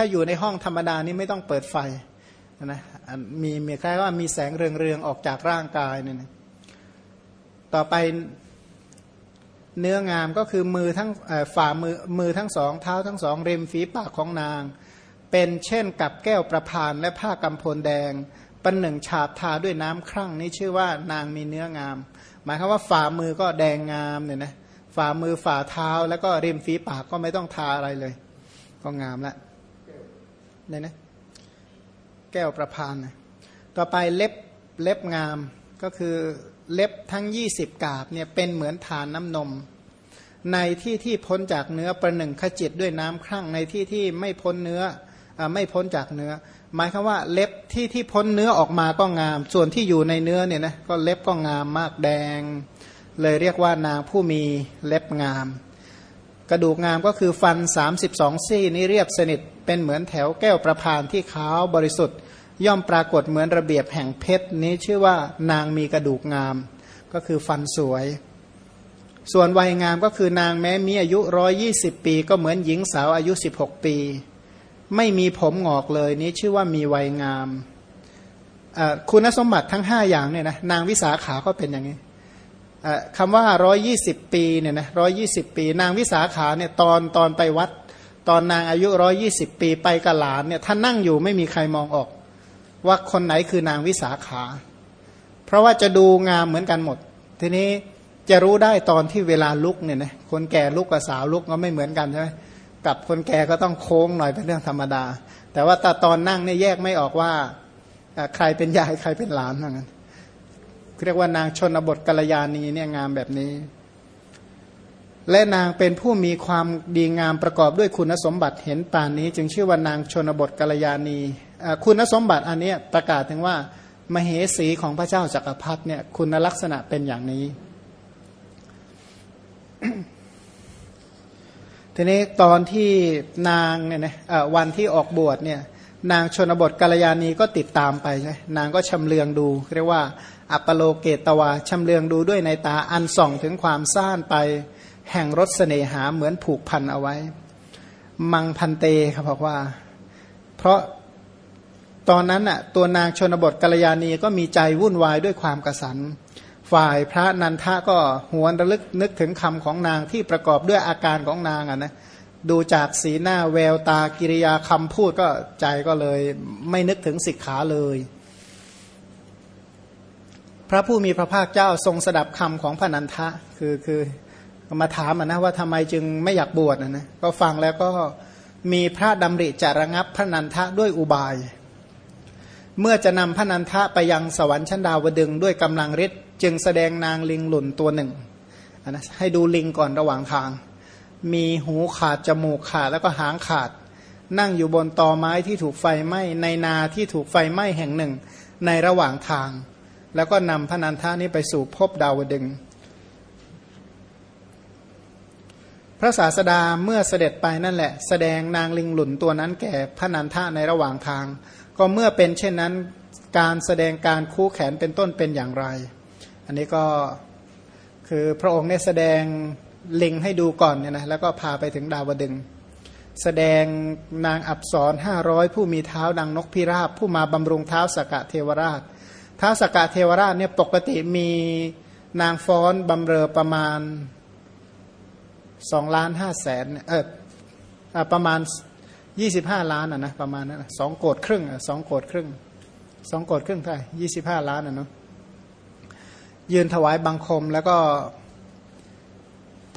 ถ้าอยู่ในห้องธรรมดานี่ไม่ต้องเปิดไฟนะมีมีคล้ายว่ามีแสงเรืองๆออกจากร่างกายเนี่ยนะต่อไปเนื้องามก็คือมือทั้งฝ่ามือมือทั้งสองเท้าทั้งสองริมฝีปากของนาง เป็นเช่นกับแก้วประพานและผ้ากำพลแดงปันหนึ่งฉาบทาด้วยน้ำครั่งนี่ชื่อว่านางมีเนื้องาม หมายความว่าฝ่ามือก็แดงงามเนี่ยนะฝ่ามือฝ่าเท้าแล้วก็ริมฝีปากก็ไม่ต้องทาอะไรเลย ก็งามละ เนี่ยนะแก้วประพานนะต่อไปเล็บเล็บงามก็คือเล็บทั้งยี่สิบกาบเนี่ยเป็นเหมือนฐานน้ำนม ในที่ที่พ้นจากเนื้อประหนึ่งขจิตด้วยน้ำครั่งในที่ที่ไม่พ้นเนื้ออไม่พ้นจากเนื้อ หมายคือว่าเล็บที่ที่พ้นเนื้อออกมาก็งาม ส่วนที่อยู่ในเนื้อเนี่ยนะก็เล็บก็งามมากแดง เลยเรียกว่านางผู้มีเล็บงาม กระดูกงามก็คือฟัน 32 ซี่นี้เรียบสนิท เป็นเหมือนแถวแก้วประพานที่ขาวบริสุทธิ์ ย่อมปรากฏเหมือนระเบียบแห่งเพชรนี้ชื่อว่านางมีกระดูกงาม ก็คือฟันสวย ส่วนวัยงามก็คือนางแม้มีอายุร้อยี่สิบปี ก็เหมือนหญิงสาวอายุสิบหกปี ไม่มีผมหงอกเลยนี้ชื่อว่ามีวัยงาม คุณสมบัติทั้งห้าอย่างเนี่ยนะนางวิสาขาก็เป็นอย่างนี้ คำว่าร้อยี่สิบปีเนี่ยนะร้อยี่สิบปี นางวิสาขาเนี่ยตอนตอนไปวัด ตอนนางอายุร้อยี่สิบปีไปกับหลานเนี่ยท่านนั่งอยู่ไม่มีใครมองออก ว่าคนไหนคือนางวิสาขา เพราะว่าจะดูงามเหมือนกันหมด ทีนี้จะรู้ได้ตอนที่เวลาลุกเนี่ยนะคนแก่ลุกกับสาวลุกก็ไม่เหมือนกันใช่ไหมกับคนแก่ก็ต้องโค้งหน่อยเป็นเรื่องธรรมดา แต่ว่าตาตอนนั่งเนี่ยแยกไม่ออกว่าใครเป็นยายใครเป็นหลานเหมือนกัน เรียกว่านางชนบทกัลยาณีเนี่ยงามแบบนี้ และนางเป็นผู้มีความดีงามประกอบด้วยคุณสมบัติเห็นป่านนี้ จึงชื่อว่านางชนบทกัลยาณีคุณสมบัติอันนี้ประกาศถึงว่ามเหสีของพระเจ้าจากักรพรรดิเนี่ยคุณลักษณะเป็นอย่างนี้ ทีนี้ตอนที่นางเนี่ยนะวันที่ออกบวชเนี่ย นางชนบทกาลยานีก็ติดตามไปใช่นางก็ชำเลืองดู เรียกว่า อัปโลเกตวาชำเลืองดูด้วยในตาอันส่องถึงความซ่านไป แห่งรถเสน่หาเหมือนผูกพันเอาไว้ มังพันเตเขาบอกว่า เพราะตอนนั้นน่ะตัวนางชนบทกัลยาณีก็มีใจวุ่นวายด้วยความกระสัน ฝ่ายพระนันทะก็หวนระลึกนึกถึงคำของนางที่ประกอบด้วยอาการของนางอะนะ ดูจากสีหน้าแววตากิริยาคำพูดก็ใจก็เลย ไม่นึกถึงสิกขาเลย พระผู้มีพระภาคเจ้าทรงสดับคำของพระนันทะ คือคือมาถามนะว่าทำไมจึงไม่อยากบวชนะนะก็ฟังแล้วก็มีพระดำริจะระงับพระนันทะด้วยอุบาย เมื่อจะนำพระนันทะไปยังสวรรค์ชั้นดาวดึงด้วยกำลังฤทธิ์จึงแสดงนางลิงหลุนตัวหนึ่งนะให้ดูลิงก่อนระหว่างทาง มีหูขาดจมูกขาดแล้วก็หางขาด นั่งอยู่บนตอไม้ที่ถูกไฟไหม้ในนาที่ถูกไฟไหม้แห่งหนึ่ง ในระหว่างทาง แล้วก็นำพระนันทานี้ไปสู่ภพดาวดึง พระศาสดาเมื่อเสด็จไปนั่นแหละ แสดงนางลิงหลุนตัวนั้นแก่พระนันทะในระหว่างทาง ก็เมื่อเป็นเช่นนั้นการแสดงการคู่แขนเป็นต้นเป็นอย่างไร อันนี้ก็คือพระองค์เนี่ยแสดง ลิงให้ดูก่อนเนี่ยนะแล้วก็พาไปถึงดาวดึง แสดงนางอับสรห้าร้อยผู้มีเท้าดังนกพิราบ ผู้มาบำรุงเท้าสกะเทวราชเท้าสกะเทวราชเนี่ยปกติมีนางฟ้อนบำเรอประมาณสองล้านห้าแสนเออประมาณยี่สิบห้าล้านอะนะประมาณนั้นสองโกดครึ่งสองโกดครึ่งสองโกดครึ่งเท่าไหร่ยี่สิบห้าล้านอะเนาะยืนถวายบังคมแล้วก็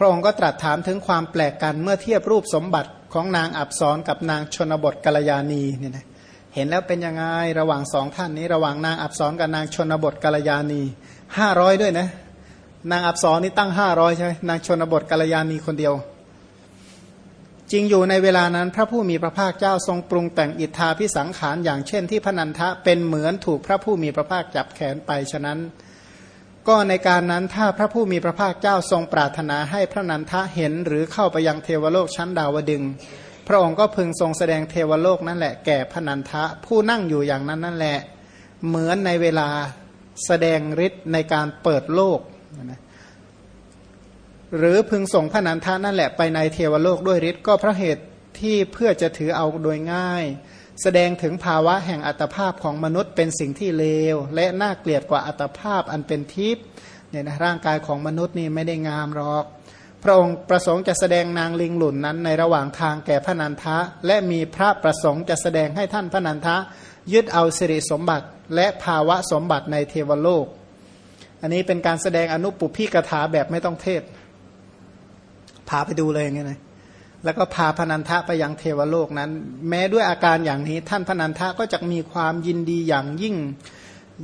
ระองค์ก็ตรัสถามถึงความแปลกกันเมื่อเทียบรูปสมบัติของนางอับสรกับนางชนบทกัลยาณีเนี่ยนะเห็นแล้วเป็นยังไงระหว่างสองท่านนี้ ระหว่างนางอับสรกับนางชนบทกัลยาณีห้าร้อยด้วยนะ นางอับสรนี่ตั้งห้าร้อยใช่ไหมนางชนบทกัลยาณีคนเดียว จริงอยู่ในเวลานั้น พระผู้มีพระภาคเจ้าทรงปรุงแต่งอิทธาพิสังขารอย่างเช่นที่พนันทะเป็นเหมือนถูกพระผู้มีพระภาคจับแขนไปฉะนั้น ก็ในการนั้นถ้าพระผู้มีพระภาคเจ้าทรงปรารถนาให้พระนันทะเห็นหรือเข้าไปยังเทวโลกชั้นดาวดึง พระองค์ก็พึงทรงแสดงเทวโลกนั่นแหละแก่พระนันทะผู้นั่งอยู่อย่างนั้นนั่นแหละ เหมือนในเวลาแสดงฤทธิ์ในการเปิดโลกนะหรือพึงส่งพระนันทานั่นแหละไปในเทวโลกด้วยฤทธิ์ก็เพราะเหตุที่เพื่อจะถือเอาโดยง่าย แสดงถึงภาวะแห่งอัตภาพของมนุษย์เป็นสิ่งที่เลว และน่าเกลียดกว่าอัตภาพอันเป็นทิพย์เนี่ยนะร่างกายของมนุษย์นี่ไม่ได้งามหรอก พระองค์ประสงค์จะแสดงนางลิงหลุนนั้นในระหว่างทางแก่พระนันทะ และมีพระประสงค์จะแสดงให้ท่านพระนันทะ ยึดเอาสิริสมบัติ และภาวะสมบัติในเทวโลก อันนี้เป็นการแสดงอนุปุพิกถาแบบไม่ต้องเทศพาไปดูเลยอย่างเงี้ยนะ แล้วก็พาพนันทะไปยังเทวโลกนั้น แม้ด้วยอาการอย่างนี้ท่านพนันทะก็จะมีความยินดีอย่างยิ่ง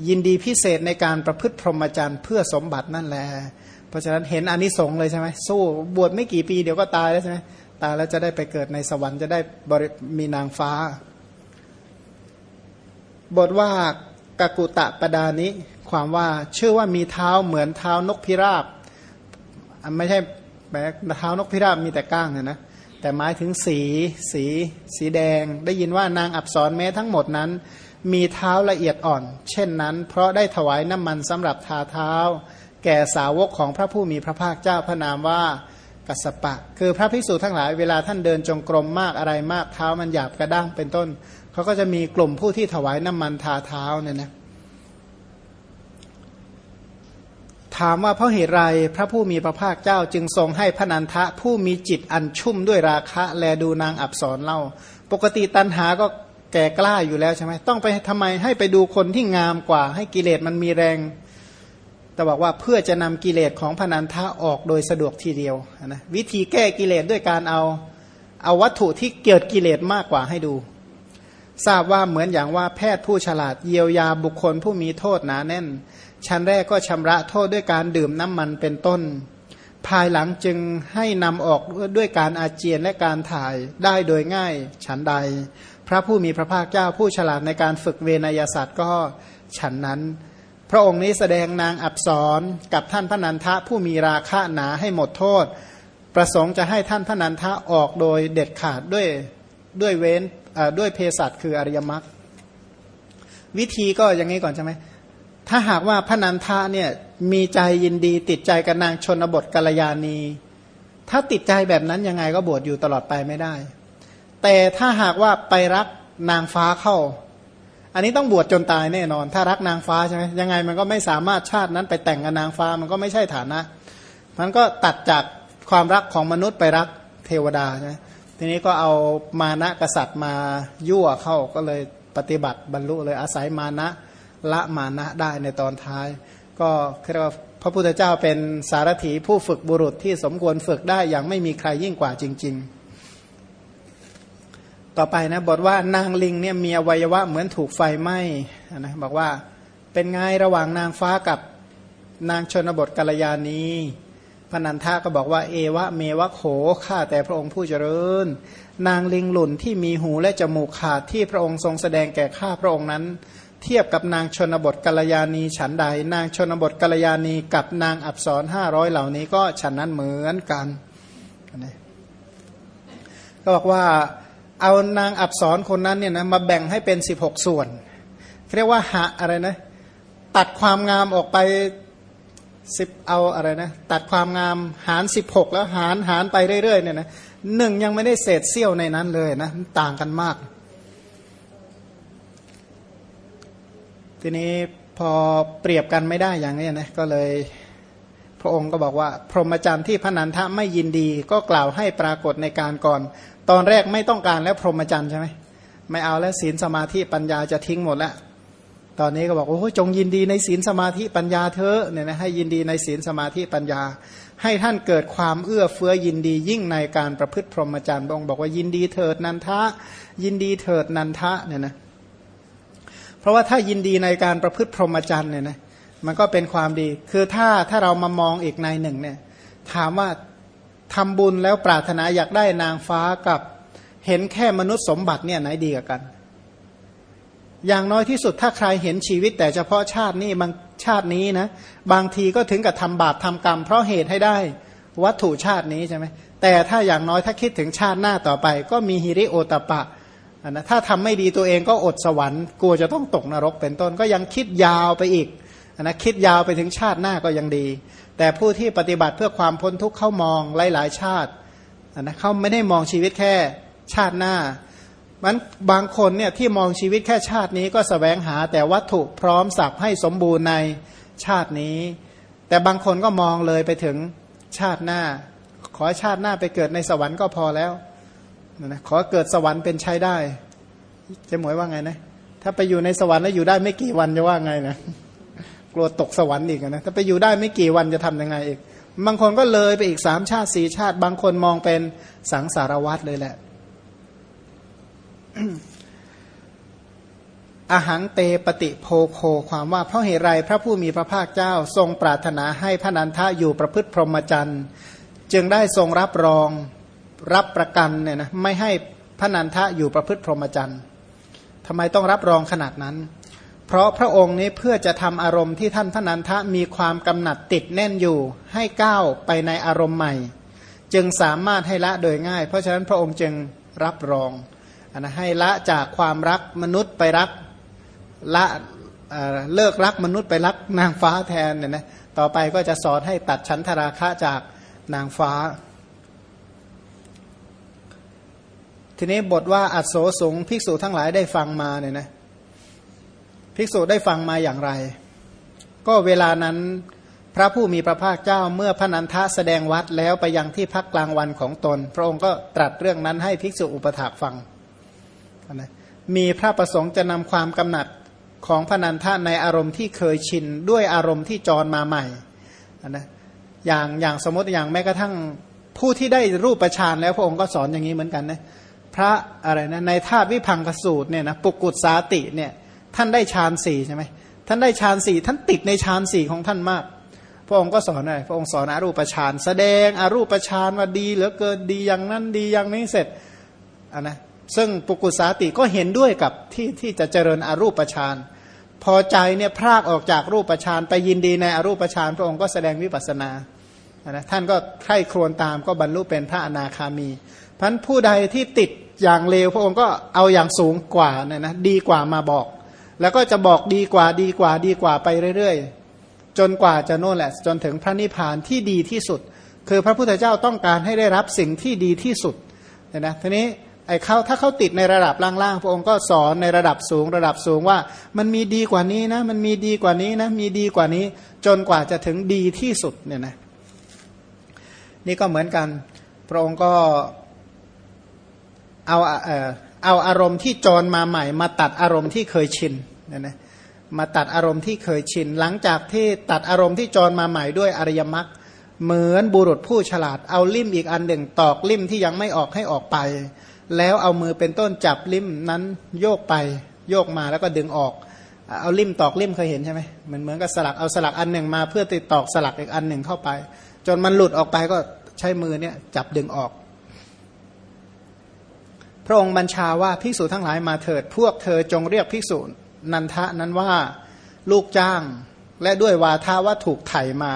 ยินดีพิเศษในการประพฤติพรหมจรรย์เพื่อสมบัตินั่นแหละเพราะฉะนั้นเห็นอนิสงส์เลยใช่ไหมสู้บวชไม่กี่ปีเดี๋ยวก็ตายแล้วใช่ไหมตายแล้วจะได้ไปเกิดในสวรรค์จะได้มีนางฟ้า บทว่ากกุตะปดานิความว่าชื่อว่ามีเท้าเหมือนเท้านกพิราบไม่ใช่แม้เท้านกพิราบมีแต่ก้างนะ แต่หมายถึงสี สี สีแดง ได้ยินว่านางอับสรแม้ทั้งหมดนั้น มีเท้าละเอียดอ่อน เช่นนั้น เพราะได้ถวายน้ำมันสำหรับทาเท้า แก่สาวกของพระผู้มีพระภาคเจ้าพระนามว่ากัสปะ คือพระภิกษุทั้งหลายเวลาท่านเดินจงกรมมากอะไรมากเท้ามันหยาบกระด้างเป็นต้น เขาก็จะมีกลุ่มผู้ที่ถวายน้ำมันทาเท้าเนี่ยนะ ถามว่าเพราะเหตุไรพระผู้มีพระภาคเจ้าจึงทรงให้พระนันทะผู้มีจิตอันชุ่มด้วยราคะ แลดูนางอับสรเล่า ปกติตันหาก็แก่กล้าอยู่แล้วใช่ไหมต้องไปทำไมให้ไปดูคนที่งามกว่า ให้กิเลสมันมีแรง แต่บอกว่าเพื่อจะนำกิเลสของพนันทะออกโดยสะดวกทีเดียวนะวิธีแก้กิเลสด้วยการเอาเอาวัตถุที่เกิดกิเลสมากกว่าให้ดู ทราบว่าเหมือนอย่างว่าแพทย์ผู้ฉลาดเยียวยาบุคคลผู้มีโทษหนาแน่น ชั้นแรกก็ชำระโทษด้วยการดื่มน้ำมันเป็นต้น ภายหลังจึงให้นำออกด้วยการอาเจียนและการถ่ายได้โดยง่ายฉันใด พระผู้มีพระภาคเจ้าผู้ฉลาดในการฝึกเวนยศาสตร์ก็ฉันนั้น พระองค์นี้แสดงนางอับสรกับท่านพระนันทะผู้มีราคะหนาให้หมดโทษ ประสงค์จะให้ท่านพระนันทะออกโดยเด็ดขาดด้วยด้วยเว้นด้วยเภสัชคืออริยมรรควิธีก็อย่างนี้ก่อนใช่ไหม ถ้าหากว่าพระนันทะเนี่ยมีใจยินดีติดใจกับนางชนบทกัลยาณี ถ้าติดใจแบบนั้นยังไงก็บวชอยู่ตลอดไปไม่ได้ แต่ถ้าหากว่าไปรักนางฟ้าเข้า อันนี้ต้องบวชจนตายแน่นอน ถ้ารักนางฟ้าใช่ไหมยังไงมันก็ไม่สามารถชาตินั้นไปแต่งกับนางฟ้ามันก็ไม่ใช่ฐานะมันก็ตัดจากความรักของมนุษย์ไปรักเทวดาใช่ไหมทีนี้ก็เอามานะกษัตริย์มายั่วเข้าก็เลยปฏิบัติบรรลุเลยอาศัยมานะ ละมานะได้ในตอนท้าย ก็เรียกว่าพระพุทธเจ้าเป็นสารถีผู้ฝึกบุรุษที่สมควรฝึกได้อย่างไม่มีใครยิ่งกว่าจริง ๆ ต่อไปนะบทว่านางลิงเนี่ยมีอวัยวะเหมือนถูกไฟไหม้นะบอกว่าเป็นไงระหว่างนางฟ้ากับนางชนบทกัลยาณีพนันทาก็บอกว่าเอวะเมวะโขข้าแต่พระองค์ผู้เจริญ นางลิงหลุนที่มีหูและจมูกขาดที่พระองค์ทรงแสดงแก่ข้าพระองค์นั้น เทียบกับนางชนบทกัลยาณีฉันใด นางชนบทกัลยาณีกับนางอับสรห้าร้อยเหล่านี้ก็ฉันนั้นเหมือนกันก็บอกว่าเอานางอับสรคนนั้นเนี่ยนะมาแบ่งให้เป็นสิบหกส่วนเรียกว่าหาอะไรนะ ตัดความงามออกไปสิบเอาอะไรนะ ตัดความงามหารสิบหกแล้วหารหารไปเรื่อยๆเนี่ยนะหนึ่งยังไม่ได้เศษเสี้ยวในนั้นเลยนะต่างกันมาก ทีนี้พอเปรียบกันไม่ได้อย่างนี้นะก็เลย พระองค์ก็บอกว่า พรหมจรรย์ที่พระนันทะไม่ยินดี ก็กล่าวให้ปรากฏในการก่อน ตอนแรกไม่ต้องการแล้วพรหมจรรย์ใช่ไหมไม่เอาแล้วศีลสมาธิปัญญาจะทิ้งหมดแล้วตอนนี้ก็บอกโอ้จงยินดีในศีลสมาธิปัญญาเธอเนี่ยนะให้ยินดีในศีลสมาธิปัญญา ให้ท่านเกิดความเอื้อเฟื้อยินดียิ่งในการประพฤติพรหมจรรย์องค์บอกว่ายินดีเถิดนันทะ ยินดีเถิดนันทะเนี่ยนะ ราะว่าถ้ายินดีในการประพฤติพรหมจรรย์เนี่ยนะมันก็เป็นความดี คือถ้าถ้าเรามามองอีกในหนึ่งเนี่ยถามว่าทำบุญแล้วปรารถนาอยากได้นางฟ้ากับเห็นแค่มนุษย์สมบัติเนี่ยไหนดีกว่ากัน อย่างน้อยที่สุดถ้าใครเห็นชีวิต แต่เฉพาะชาตินี้บางชาตินี้นะบางทีก็ถึงกับทำบาปทำกรรม เพราะเหตุให้ได้วัตถุชาตินี้ใช่ไหมแต่ถ้าอย่างน้อยถ้าคิดถึงชาติหน้าต่อไป ก็มีฮิริโอตปะ นะถ้าทำไม่ดีตัวเองก็อดสวรรค์กลัวจะต้องตกนรกเป็นต้นก็ยังคิดยาวไปอีกนะคิดยาวไปถึงชาติหน้าก็ยังดี แต่ผู้ที่ปฏิบัติเพื่อความพ้นทุกข์เขามองหลาย ๆ ชาตินะเขาไม่ได้มองชีวิตแค่ชาติหน้ามันบางคนเนี่ยที่มองชีวิตแค่ชาตินี้ก็สแสวงหาแต่วัตถุพร้อมสับให้สมบูรณ์ในชาตินี้ แต่บางคนก็มองเลยไปถึงชาติหน้า ขอชาติหน้าไปเกิดในสวรรค์ก็พอแล้ว นะขอเกิดสวรรค์เป็นใช้ได้จะหมวยว่าไงนะ ถ้าไปอยู่ในสวรรค์แล้วอยู่ได้ไม่กี่วันจะว่าไงนะกลัวตกสวรรค์อีกนะถ้าไปอยู่ได้ไม่กี่วันจะทํำยังไงอีกบางคนก็เลยไปอีกสามชาติสี่ชาติ บางคนมองเป็นสังสารวัตรเลยแหละอาหังเตปฏิโพโค ความว่าเพราะเหตุไรพระผู้มีพระภาคเจ้าทรงปรารถนาให้พระนันทะอยู่ประพฤติพรหมจรรย์ จึงได้ทรงรับรอง รับประกันเนี่ยนะไม่ให้พระนันทะอยู่ประพฤติพรหมจรรย์ทำไมต้องรับรองขนาดนั้น เพราะพระองค์นี้เพื่อจะทำอารมณ์ที่ท่านพระนันทะมีความกำหนัดติดแน่นอยู่ให้ก้าวไปในอารมณ์ใหม่ จึงสามารถให้ละโดยง่าย เพราะฉะนั้นพระองค์จึงรับรองนะให้ละจากความรักมนุษย์ไปรักละเลิกรักมนุษย์ไปรักนางฟ้าแทนเนี่ยนะต่อไปก็จะสอนให้ตัดชั้นธราคะจากนางฟ้า ทีนี้บทว่าอัศโสสงภิกษุทั้งหลายได้ฟังมาเนี่ยนะภิกษุได้ฟังมาอย่างไร ก็เวลานั้นพระผู้มีพระภาคเจ้าเมื่อพระนันทะแสดงวัดแล้วไปยังที่พักกลางวันของตน พระองค์ก็ตรัสเรื่องนั้นให้ภิกษุอุปถากฟังนะมีพระประสงค์จะนำความกำหนัดของพนันทะในอารมณ์ที่เคยชินด้วยอารมณ์ที่จรมาใหม่นะอย่างอย่างสมมติอย่างแม้กระทั่งผู้ที่ได้รูปประชานแล้วพระองค์ก็สอนอย่างนี้เหมือนกันนะ พระอะไรนะในธาตุวิพังกสูตรเนี่ยนะปุกุศสาติเนี่ยท่านได้ฌานสี่ใช่ไหมท่านได้ฌานสี่ท่านติดในฌานสี่ของท่านมาก พระองค์ก็สอนอะไรพระองค์สอนอรูปฌานแสดงอรูปฌานว่าดีเหลือเกินดีอย่างนั้นดีอย่างนี้เสร็จอะนะซึ่งปุกุสาติก็เห็นด้วยกับที่ที่จะเจริญอรูปฌานพอใจเนี่ยพรากออกจากรูปฌานไปยินดีในอรูปฌานพระองค์ก็แสดงวิปัสนานะท่านก็ใคร่ครวญตามก็บรรลุเป็นพระอนาคามีพันผู้ใดที่ติด อย่างเลวพระองค์ก็เอาอย่างสูงกว่านี่นะดีกว่ามาบอก แล้วก็จะบอกดีกว่าดีกว่าดีกว่าไปเรื่อยๆ จนกว่าจะโน่นแหละ จนถึงพระนิพพานที่ดีที่สุด คือพระพุทธเจ้าต้องการให้ได้รับสิ่งที่ดีที่สุดเนี่ยนะทีนี้ไอ้เขาถ้าเขาติดในระดับล่างๆพระองค์ก็สอนในระดับสูงระดับสูงว่า มันมีดีกว่านี้นะมันมีดีกว่านี้นะมีดีกว่านี้ จนกว่าจะถึงดีที่สุดเนี่ยนะนี่ก็เหมือนกัน พระองค์ก็ เอาเออเอาอารมณ์ที่จรมาใหม่ มาตัดอารมณ์ที่เคยชินนี่ยนะมาตัดอารมณ์ที่เคยชิน หลังจากที่ตัดอารมณ์ที่จรมาใหม่ด้วยอริยมรรคเหมือนบุรุษผู้ฉลาดเอาลิ่มอีกอันหนึ่งตอกลิ่มที่ยังไม่ออกให้ออกไป แล้วเอามือเป็นต้นจับลิ่มนั้นโยกไปโยกมาแล้วก็ดึงออก เอาลิ่มตอกลิ่มเคยเห็นใช่ไหมเหมือนเหมือนกับสลักเอาสลักอันหนึ่งมาเพื่อติดตอกสลักอีกอันหนึ่งเข้าไป จนมันหลุดออกไปก็ใช้มือเนี่ยจับดึงออก พระองค์บัญชาว่าภิกษุทั้งหลายมาเถิด พวกเธอจงเรียกภิกษุนันทะนั้นว่าลูกจ้าง และด้วยวาทาว่าถูกไถ่มา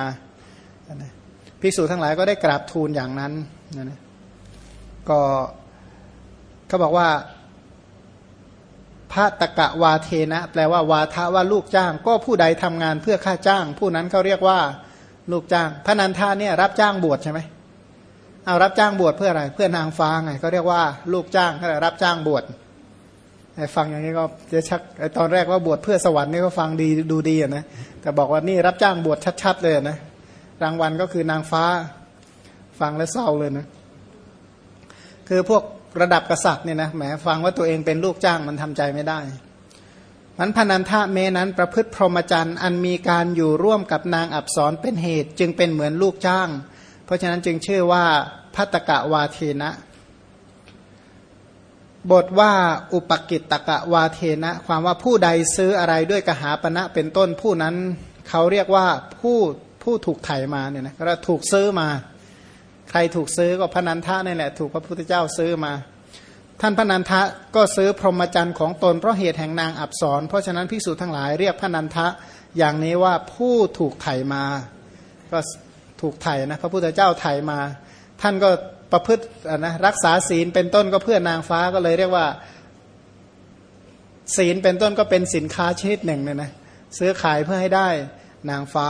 ภิกษุทั้งหลายก็ได้กราบทูลอย่างนั้นนะก็เขาบอกว่าพระตะกะวาเทนะ แปลว่าวาทะว่าลูกจ้าง ก็ผู้ใดทำงานเพื่อค่าจ้าง ผู้นั้นเขาเรียกว่าลูกจ้าง พระนันทาเนี่ยรับจ้างบวชใช่ไหม เอารับจ้างบวชเพื่ออะไร เพื่อนางฟ้าไงเขาเรียกว่าลูกจ้างเขารับจ้างบวชไอ้ฟังอย่างนี้ก็จะชักไอ้ตอนแรกว่าบวชเพื่อสวรรค์นี่ก็ฟังดีดูดีนะแต่บอกว่านี่รับจ้างบวชชัดๆเลยนะรางวัลก็คือนางฟ้าฟังแล้วเศร้าเลยนะคือพวกระดับกษัตริย์เนี่ยนะแหมฟังว่าตัวเองเป็นลูกจ้างมันทำใจไม่ได้มันพนันทะเมนั้นประพฤติพรหมจรรย์อันมีการอยู่ร่วมกับนางอับสรเป็นเหตุ จึงเป็นเหมือนลูกจ้าง ราะฉะนั้นจึงชื่อว่าพัตกะวาเทนะ บทว่าอุปกิตตกะวาเทนะ ความว่าผู้ใดซื้ออะไรด้วยกหาปณะเป็นต้นผู้นั้น เขาเรียกว่าผู้ผู้ถูกไถมาเนี่ยนะก็ถูกซื้อมา ใครถูกซื้อก็พนันทะนี่แหละ ถูกพระพุทธเจ้าซื้อมา ท่านพนันทะก็ซื้อพรหมจรรย์ของตนเพราะเหตุแห่งนางอับสรเพราะฉะนั้นภิกษุทั้งหลายเรียกพนันทะอย่างนี้ว่าผู้ถูกไถมา ก็ ถูกไถ่นะพระพุทธเจ้าไถ่มา ท่านก็ประพฤตินะรักษาศีลเป็นต้นก็เพื่อนางฟ้าก็เลยเรียกว่า ศีลเป็นต้นก็เป็นสินค้าชนิดหนึ่งเนี่ยนะซื้อขายเพื่อให้ได้นางฟ้า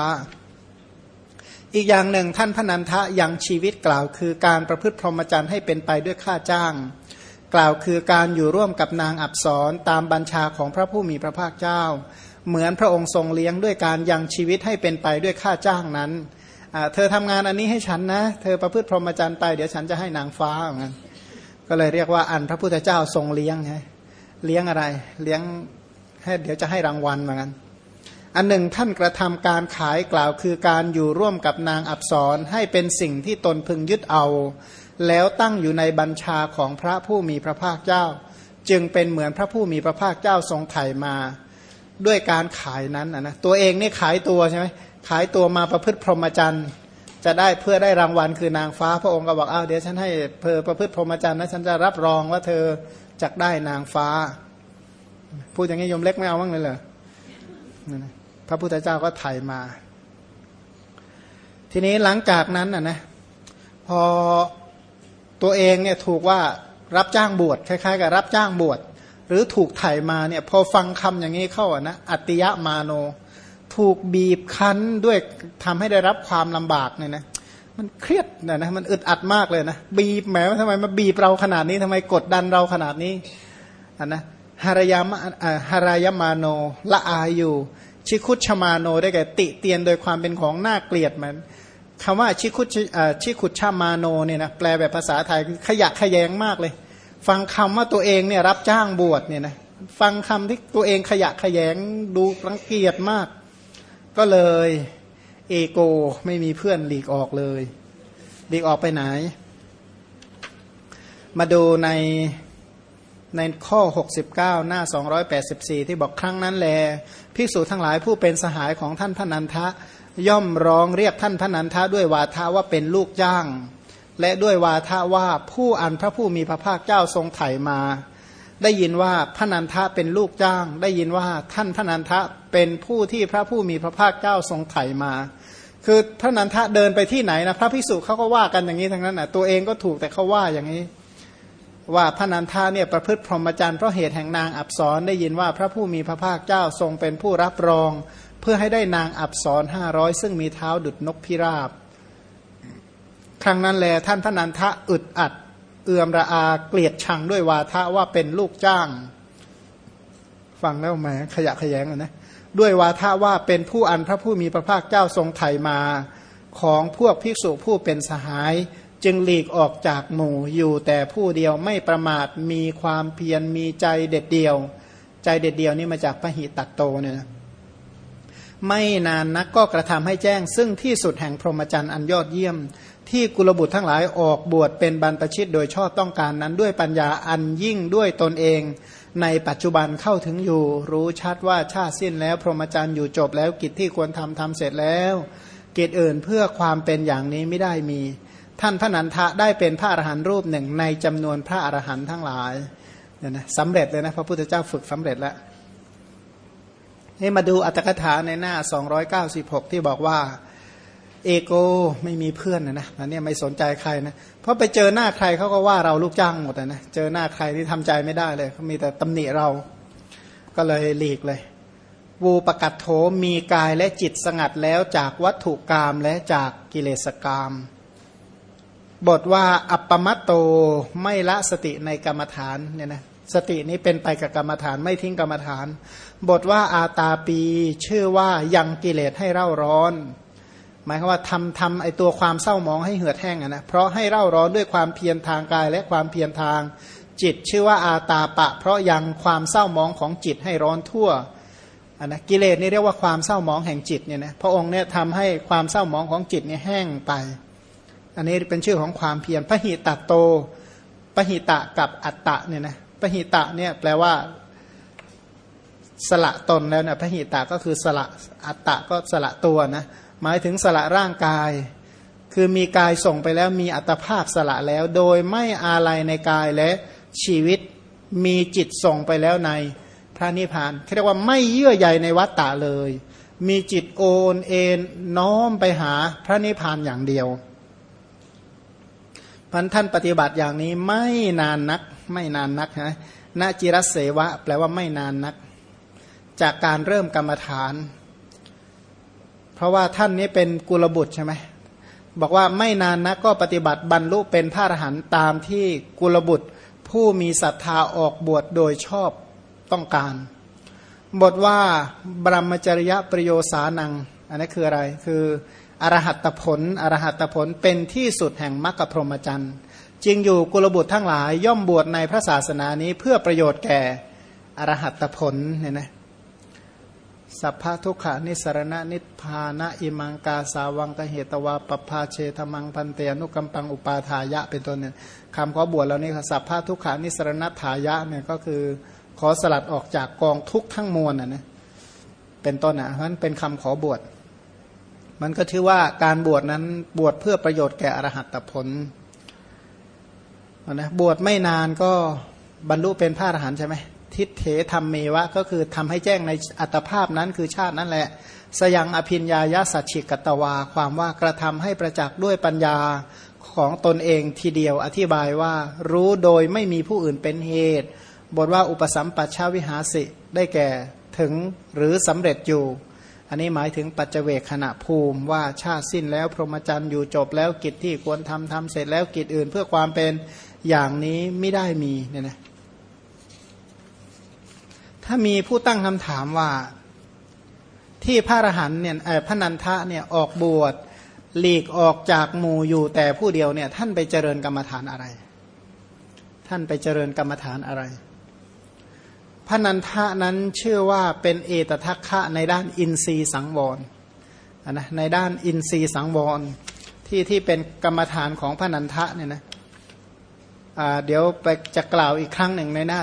อีกอย่างหนึ่งท่านพนันทะยังชีวิตกล่าวคือการประพฤติพรหมจรรย์ให้เป็นไปด้วยค่าจ้าง กล่าวคือการอยู่ร่วมกับนางอับสรตามบัญชาของพระผู้มีพระภาคเจ้า เหมือนพระองค์ทรงเลี้ยงด้วยการยังชีวิตให้เป็นไปด้วยค่าจ้างนั้น เธอทำงานอันนี้ให้ฉันนะ เธอประพฤติพรหมจรรย์ไปเดี๋ยวฉันจะให้นางฟ้าเหมือนกันก็เลยเรียกว่าอันพระพุทธเจ้าทรงเลี้ยงไงเลี้ยงอะไร เลี้ยงให้เดี๋ยวจะให้รางวัลเหมือนกันอันหนึ่งท่านกระทำการขายกล่าวคือการอยู่ร่วมกับนางอับสรให้เป็นสิ่งที่ตนพึงยึดเอา แล้วตั้งอยู่ในบัญชาของพระผู้มีพระภาคเจ้า จึงเป็นเหมือนพระผู้มีพระภาคเจ้าทรงไถ่มา ด้วยการขายนั้นนะตัวเองนี่ขายตัวใช่ไหม ขายตัวมาประพฤติพรหมจรรย์ จะได้เพื่อได้รางวัลคือนางฟ้า พระองค์ก็บอกอ้าวเดี๋ยวฉันให้เพอประพฤติพรหมจรรย์นะฉันจะรับรองว่าเธอจะได้นางฟ้า พูดอย่างนี้ยมเล็กไม่เอาบ้างเลยเหรอพระพุทธเจ้าก็ไถ่ามา ทีนี้หลังจากนั้นนะนะพอตัวเองเนี่ยถูกว่ารับจ้างบวชคล้ายๆ กับรับจ้างบวชหรือถูกไถ่ามาเนี่ยพอฟังคำอย่างนี้เข้าอะนะอัติยะมาโน ถูกบีบคั้นด้วยทำให้ได้รับความลำบากเนี่ยนะมันเครียดนะนะมันอึดอัดมากเลยนะบีบแหมทำไมมาบีบเราขนาดนี้ทำไมกดดันเราขนาดนี้อันนะฮารยามฮารายมาโนละอาอยู่ ชิคุชมาโนได้แก่ติเตียนโดยความเป็นของน่าเกลียดมันคำว่าชิคุชชิคุชามาโนเนี่ยนะแปลแบบภาษาไทยขยะขยงมากเลย ฟังคำว่าตัวเองเนี่ยรับจ้างบวชเนี่ยนะฟังคำที่ตัวเองขยะขยงดูรังเกียจมาก ก็เลยเอโกไม่มีเพื่อนหลีกออกเลยหลีกออกไปไหน มาดูในในข้อ 69 หน้า 284 ที่บอกครั้งนั้นแลภิกษุทั้งหลายผู้เป็นสหายของท่านพระนันทะ ย่อมร้องเรียกท่านพระนันทะด้วยวาทะว่าเป็นลูกจ้าง และด้วยวาทะว่าผู้อันพระผู้มีพระภาคเจ้าทรงไถ่มา ได้ยินว่าพระนันทะเป็นลูกจ้าง ได้ยินว่าท่านพระนันทะเป็นผู้ที่พระผู้มีพระภาคเจ้าทรงไถ่มา คือพระนันทะเดินไปที่ไหนนะพระพิสุเขาก็ว่ากันอย่างนี้ทั้งนั้นนะตัวเองก็ถูกแต่เขาว่าอย่างนี้ ว่าพระนันทะเนี่ยประพฤติพรหมจรรย์เพราะเหตุแห่งนางอับสรได้ยินว่าพระผู้มีพระภาคเจ้าทรงเป็นผู้รับรอง เพื่อให้ได้นางอับสรห้าร้อยซึ่งมีเท้าดุดนกพิราบ ครั้งนั้นแลท่านพระนันทะอึดอัด อื่อมระอาเกลียดชังด้วยวาทะว่าเป็นลูกจ้าง ฟังแล้วแหมขยะขยงนะด้วยวาทะว่าเป็นผู้อันพระผู้มีพระภาคเจ้าทรงไถ่มาของพวกภิกษุผู้เป็นสหาย จึงหลีกออกจากหมู่อยู่แต่ผู้เดียวไม่ประมาทมีความเพียรมีใจเด็ดเดียว ใจเด็ดเดียวนี่มาจากพระหิตัดโตเนี่ยไม่นานนักก็กระทำให้แจ้ง ซึ่งที่สุดแห่งพรหมจรรย์อันยอดเยี่ยม ที่กุลบุตรทั้งหลายออกบวชเป็นบรรพชิตโดยชอบต้องการนั้นด้วยปัญญาอันยิ่งด้วยตนเอง ในปัจจุบันเข้าถึงอยู่ รู้ชัดว่าชาติสิ้นแล้ว พรหมจรรย์อยู่จบแล้วกิจที่ควรทำทำเสร็จแล้วกิจอื่นเพื่อความเป็นอย่างนี้ไม่ได้มี ท่านพระนันทะได้เป็นพระอรหันต์รูปหนึ่งในจำนวนพระอรหันต์ทั้งหลายเนี่ยนะสำเร็จเลยนะพระพุทธเจ้าฝึกสำเร็จแล้วนี่มาดูอัตถกถาในหน้า 296 ที่บอกว่า เอโกไม่มีเพื่อนนะนะอันนี้ไม่สนใจใครนะเพราะไปเจอหน้าใครเขาก็ว่าเราลูกจ้างหมดนะเจอหน้าใครที่ทำใจไม่ได้เลยเขามีแต่ตำหนิเรา ก็เลยหลีกเลยวูปกัดโถมีกายและจิตสงัดแล้วจากวัตถุกรรมและจากกิเลสกรรมบทว่าอัปปมัตโตไม่ละสติในกรรมฐานเนี่ยนะสตินี้เป็นไปกับกรรมฐานไม่ทิ้งกรรมฐาน บทว่าอาตาปีชื่อว่ายังกิเลสให้เร่าร้อน หมายความว่าทำทำไอตัวความเศร้ามองให้เหือดแห้งนะเพราะให้เร่าร้อนด้วยความเพียรทางกายและความเพียรทางจิต ชื่อว่าอาตาปะ เพราะยังความเศร้ามองของจิตให้ร้อนทั่วนนะกิเลสนี่เรียกว่าความเศร้ามองแห่งจิตเนี่ยนะพระองค์เนี่ยทำให้ความเศร้ามองของจิตเนี่ยแห้งไป อันนี้เป็นชื่อของความเพียรพระหิตะโตพระหิตะกับอัตตะเนี่ยนะพระหิตะเนี่ยแปลว่าสละตนแล้วนะพระหิตะก็คือสละอัตตะก็สละตัวนะ หมายถึงสละร่างกาย คือมีกายส่งไปแล้วมีอัตภาพสละแล้ว โดยไม่อาลัยในกายและชีวิตมีจิตส่งไปแล้วในพระนิพพานเรียกว่าไม่เยื่อใยในวัฏฏะเลย มีจิตโอนเอ็นน้อมไปหาพระนิพพานอย่างเดียวพันท่านปฏิบัติอย่างนี้ไม่นานนักไม่นานนักนะนาจิรเสวะ แปลว่าไม่นานนัก จากการเริ่มกรรมฐาน ราะว่าท่านนี้เป็นกุลบุตรใช่ไหมบอกว่าไม่นานนะก็ปฏิบัติบรรลุเป็นพระอรหันต์ตามที่กุลบุตร ผู้มีศรัทธาออกบวชโดยชอบต้องการ บทว่าบรมจริยประโยสานัง อันนี้คืออะไร คืออรหัตผลอรหัตผลเป็นที่สุดแห่งมรรคพรหมจรรย์จริงอยู่กุลบุตรทั้งหลายย่อมบวชในพระศาสนานี้เพื่อประโยชน์แก่อรหัตผลเนี่ยนะ สัพพะทุกขานิสรณะนิพานะอิมังกาสาวังกเหตวาปภาเชธมังพันเตนุกัมปังอุปาทายะเป็นต้นเนี่ยคำขอบวชแล้วนี่สัพพะทุกขานิสรณะทายะเนี่ยก็คือขอสลัดออกจากกองทุกทั้งมวลนะนะเป็นต้นนะเพราะนั้นเป็นคำขอบวช มันก็ถือว่าการบวชนั้นบวชเพื่อประโยชน์แก่อรหัตผลนะบวชไม่นานก็บรรลุเป็นพระอรหันต์ใช่ไหม ทิฏเถธรรมเมวะ ก็คือทำให้แจ้งในอัตภาพนั้นคือชาตินั่นแหละ สยังอภินญายสัจฉิกตวา ความว่ากระทำให้ประจักษ์ด้วยปัญญาของตนเองทีเดียวอธิบายว่า รู้โดยไม่มีผู้อื่นเป็นเหตุ บทว่าอุปสัมปัชาวิหาสิได้แก่ถึงหรือสำเร็จอยู่ อันนี้หมายถึงปัจเจเวกขณะภูมิว่าชาติสิ้นแล้วพรหมจรรย์อยู่จบแล้วกิจที่ควรทำทำเสร็จแล้วกิจอื่นเพื่อความเป็นอย่างนี้ไม่ได้มีเนี่ยนะ ถ้ามีผู้ตั้งคำถามว่าที่พระอรหันเนี่ยพระนันทะเนี่ยออกบวชหลีกออกจากหมู่อยู่แต่ผู้เดียวเนี่ยท่านไปเจริญกรรมฐานอะไร ท่านไปเจริญกรรมฐานอะไร พระนันทะนั้นเชื่อว่าเป็นเอตทัคคะในด้านอินทรีย์สังวรนะในด้านอินทรีย์สังวรที่ที่เป็นกรรมฐานของพระนันทะเนี่ยนะ เดี๋ยวไปจะกล่าวอีกครั้งหนึ่งในหน้า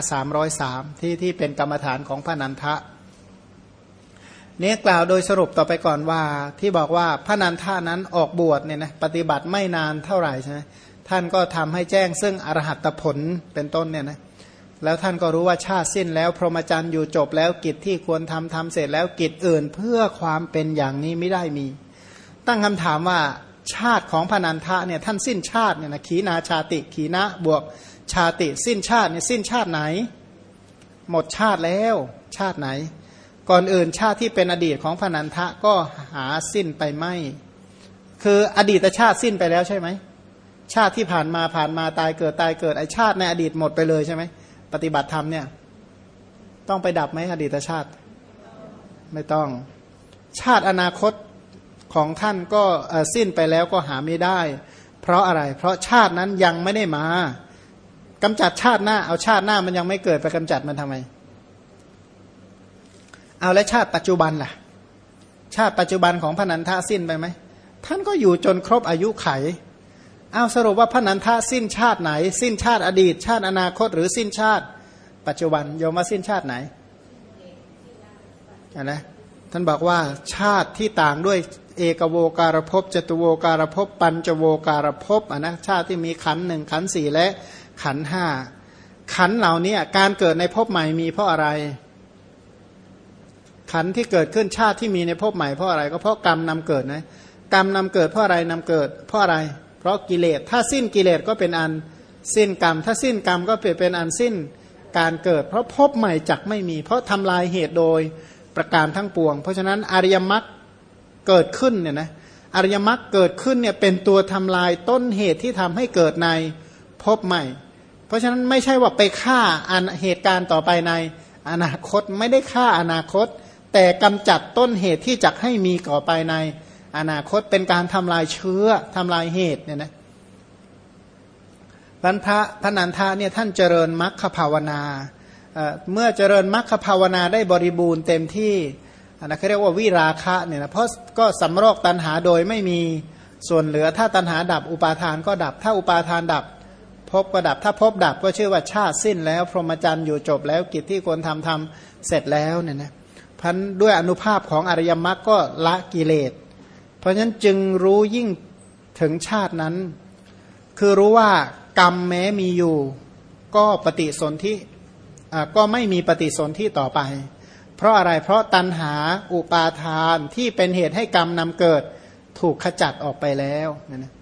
303 ที่ที่เป็นกรรมฐานของพระนันทะเนี้กล่าวโดยสรุปต่อไปก่อนว่า ที่บอกว่าพระนันทานั้นออกบวชเนี่ยนะปฏิบัติไม่นานเท่าไหร่ใช่ไหมท่านก็ทำให้แจ้งซึ่งอรหัตผลเป็นต้นเนี่ยนะแล้วท่านก็รู้ว่าชาติสิ้นแล้ว พรหมจรรย์อยู่จบแล้วกิจที่ควรทำทำเสร็จแล้วกิจอื่นเพื่อความเป็นอย่างนี้ไม่ได้มี ตั้งคำถามว่า ชาติของพนันทะเนี่ยท่านสิ้นชาติเนี่ยนะขีนาชาติ ขีนะบวกชาติ สิ้นชาติเนี่ยสิ้นชาติไหน หมดชาติแล้ว ชาติไหน ก่อนอื่นชาติที่เป็นอดีตของพนันทะก็หาสิ้นไปไม่ คืออดีตชาติสิ้นไปแล้วใช่ไหมชาติที่ผ่านมาผ่านมาตายเกิดตายเกิดไอชาติในอดีตหมดไปเลยใช่ไหมปฏิบัติธรรมเนี่ย ต้องไปดับไหมอดีตชาติ ไม่ต้อง ชาติอนาคต ของท่านก็สิ้นไปแล้วก็หาไม่ได้ เพราะอะไร เพราะชาตินั้นยังไม่ได้มากำจัดชาติหน้าเอาชาติหน้ามันยังไม่เกิดไปกำจัดมันทำไม เอาและชาติปัจจุบันล่ะ ชาติปัจจุบันของพระนันทาสิ้นไปไหมท่านก็อยู่จนครบอายุไขเอาสรุปว่าพระนันทาสิ้นชาติไหน สิ้นชาติอดีต ชาติอนาคต หรือสิ้นชาติ ปัจจุบันโยมว่าสิ้นชาติไหนนะท่านบอกว่าชาติที่ต่างด้วย เอกโวการภพจตุโวการภพปัญจโวการภพอะนะชาติที่มีขันหนึ่งขันสี่และขันห้าขันเหล่านี้การเกิดในภพใหม่มีเพราะอะไร ขันที่เกิดขึ้นชาติที่มีในภพใหม่เพราะอะไร ก็เพราะกรรมนำเกิดนะกรรมนำเกิดเพราะอะไรนำเกิด เพราะอะไร เพราะกิเลสถ้าสิ้นกิเลสก็เป็นอันสิ้นกรรม ถ้าสิ้นกรรมก็เปลี่ยนเป็นอันสิ้นการเกิด เพราะภพใหม่จักไม่มี เพราะทำลายเหตุโดยประการทั้งปวง เพราะฉะนั้นอริยมรรค เกิดขึ้นเนี่ยนะอริยมรรคเกิดขึ้นเนี่ยเป็นตัวทำลายต้นเหตุที่ทำให้เกิดในภพใหม่ เพราะฉะนั้นไม่ใช่ว่าไปฆ่าอันเหตุการณ์ต่อไปในอนาคตไม่ได้ฆ่าอนาคต แต่กำจัดต้นเหตุที่จะให้มีต่อไปในอนาคตเป็นการทำลายเชื้อทำลายเหตุเนี่ยนะพันพระพระนันทาเนี่ยท่านเจริญมรรคภาวนาเมื่อเจริญมรรคภาวนาได้บริบูรณ์เต็มที่ อันนั้นเขาเรียกว่าวิราคะเนี่ยนะเพราะก็สำรอกตันหาโดยไม่มีส่วนเหลือ ถ้าตันหาดับอุปาทานก็ดับ ถ้าอุปาทานดับพบก็ดับ ถ้าพบดับก็ชื่อว่าชาติสิ้นแล้ว พรหมจรรย์อยู่จบแล้วกิจที่ควรทำทำเสร็จแล้วเนี่ยนะพันด้วยอนุภาพของอริยมรรคก็ละกิเลส เพราะฉะนั้นจึงรู้ยิ่งถึงชาตินั้น คือรู้ว่ากรรมแม้มีอยู่ ก็ปฏิสนธิก็ไม่มีปฏิสนธิต่อไป เพราะอะไรเพราะตันหาอุปาทานที่เป็นเหตุให้กรรมนำเกิดถูกขจัดออกไปแล้วนะนะ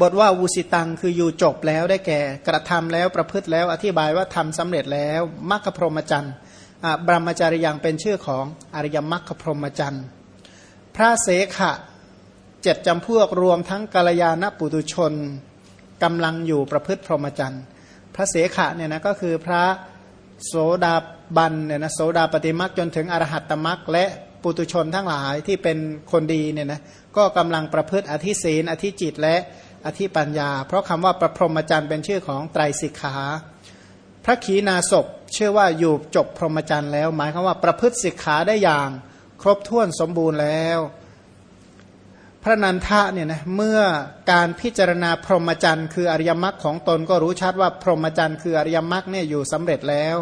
บทว่าวุสิตังคืออยู่จบแล้วได้แก่ กระทำแล้วประพฤติแล้วอธิบายว่าทำสำเร็จแล้วมรรคพรหมจรรย์บรมจารียังเป็นชื่อของอริยมรรคพรหมจรรย์พระเสขะเจ็ดจำพวกรวมทั้งกาลยาณปุตุชนกำลังอยู่ประพฤติพรหมจรรย์พระเสขะเนี่ยนะก็คือพระ โสดาบันเนี่ยนะโสดาปฏิมักจนถึงอรหัตตมักและปุตุชนทั้งหลายที่เป็นคนดีเนี่ยนะก็กำลังประพฤติอธิศีนอธิจิตและอธิปัญญา เพราะคำว่าประพรหมจรรย์เป็นชื่อของไตรสิกขา พระขีณาสพเชื่อว่าอยู่จบพรหมจรรย์แล้ว หมายความว่าประพฤติสิกขาได้อย่าง ครบถ้วนสมบูรณ์แล้ว พระนันทะเนี่ยนะเมื่อการพิจารณาพรหมจรรย์คืออริยมรรคของตนก็รู้ชัดว่าพรหมจรรย์คืออริยมรรคเนี่ยอยู่สำเร็จแล้ว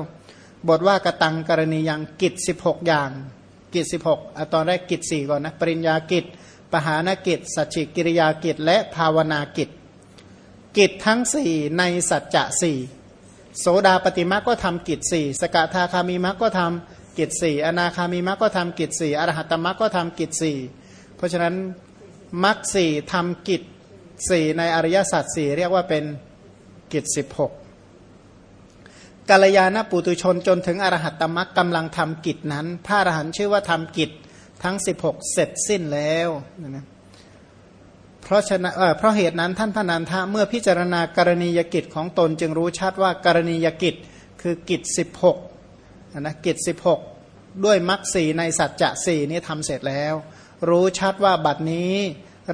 บทว่ากระตังกรณียังกิจ 16 อย่าง กิจ 16อตอนแรกกิจ 4 ก่อนนะ ปริญญากิจ ปหานกิจ สัจฉิกิริยากิจ และภาวนากิจ กิจทั้งสี่ในสัจจะสี่โสดาปฏิมาก็ทำกิจสี่สกทาคามีมักก็ทำกิจสี่อนาคามีมักก็ทำกิจสี่อรหัตมักก็ทำกิจสี่เพราะฉะนั้น มักสี่ทำกิจสี่ในอริยสัจสี่เรียกว่าเป็นกิจสิบหกกาลยาณปุตุชนจนถึงอรหัตตมักกำลังทำกิจนั้น พระอรหันต์ชื่อว่าทำกิจทั้ง 16 เสร็จสิ้นแล้วนะเพราะฉะนั้นเพราะเหตุนั้นท่านพระนันทะเมื่อพิจารณากรณียกิจของตนจึงรู้ชัดว่ากรณียกิจคือกิจ 16นะกิจ 16 ด้วยมรรคสีในสัจจะสี่นี้ทำเสร็จแล้ว รู้ชัดว่าบัดนี้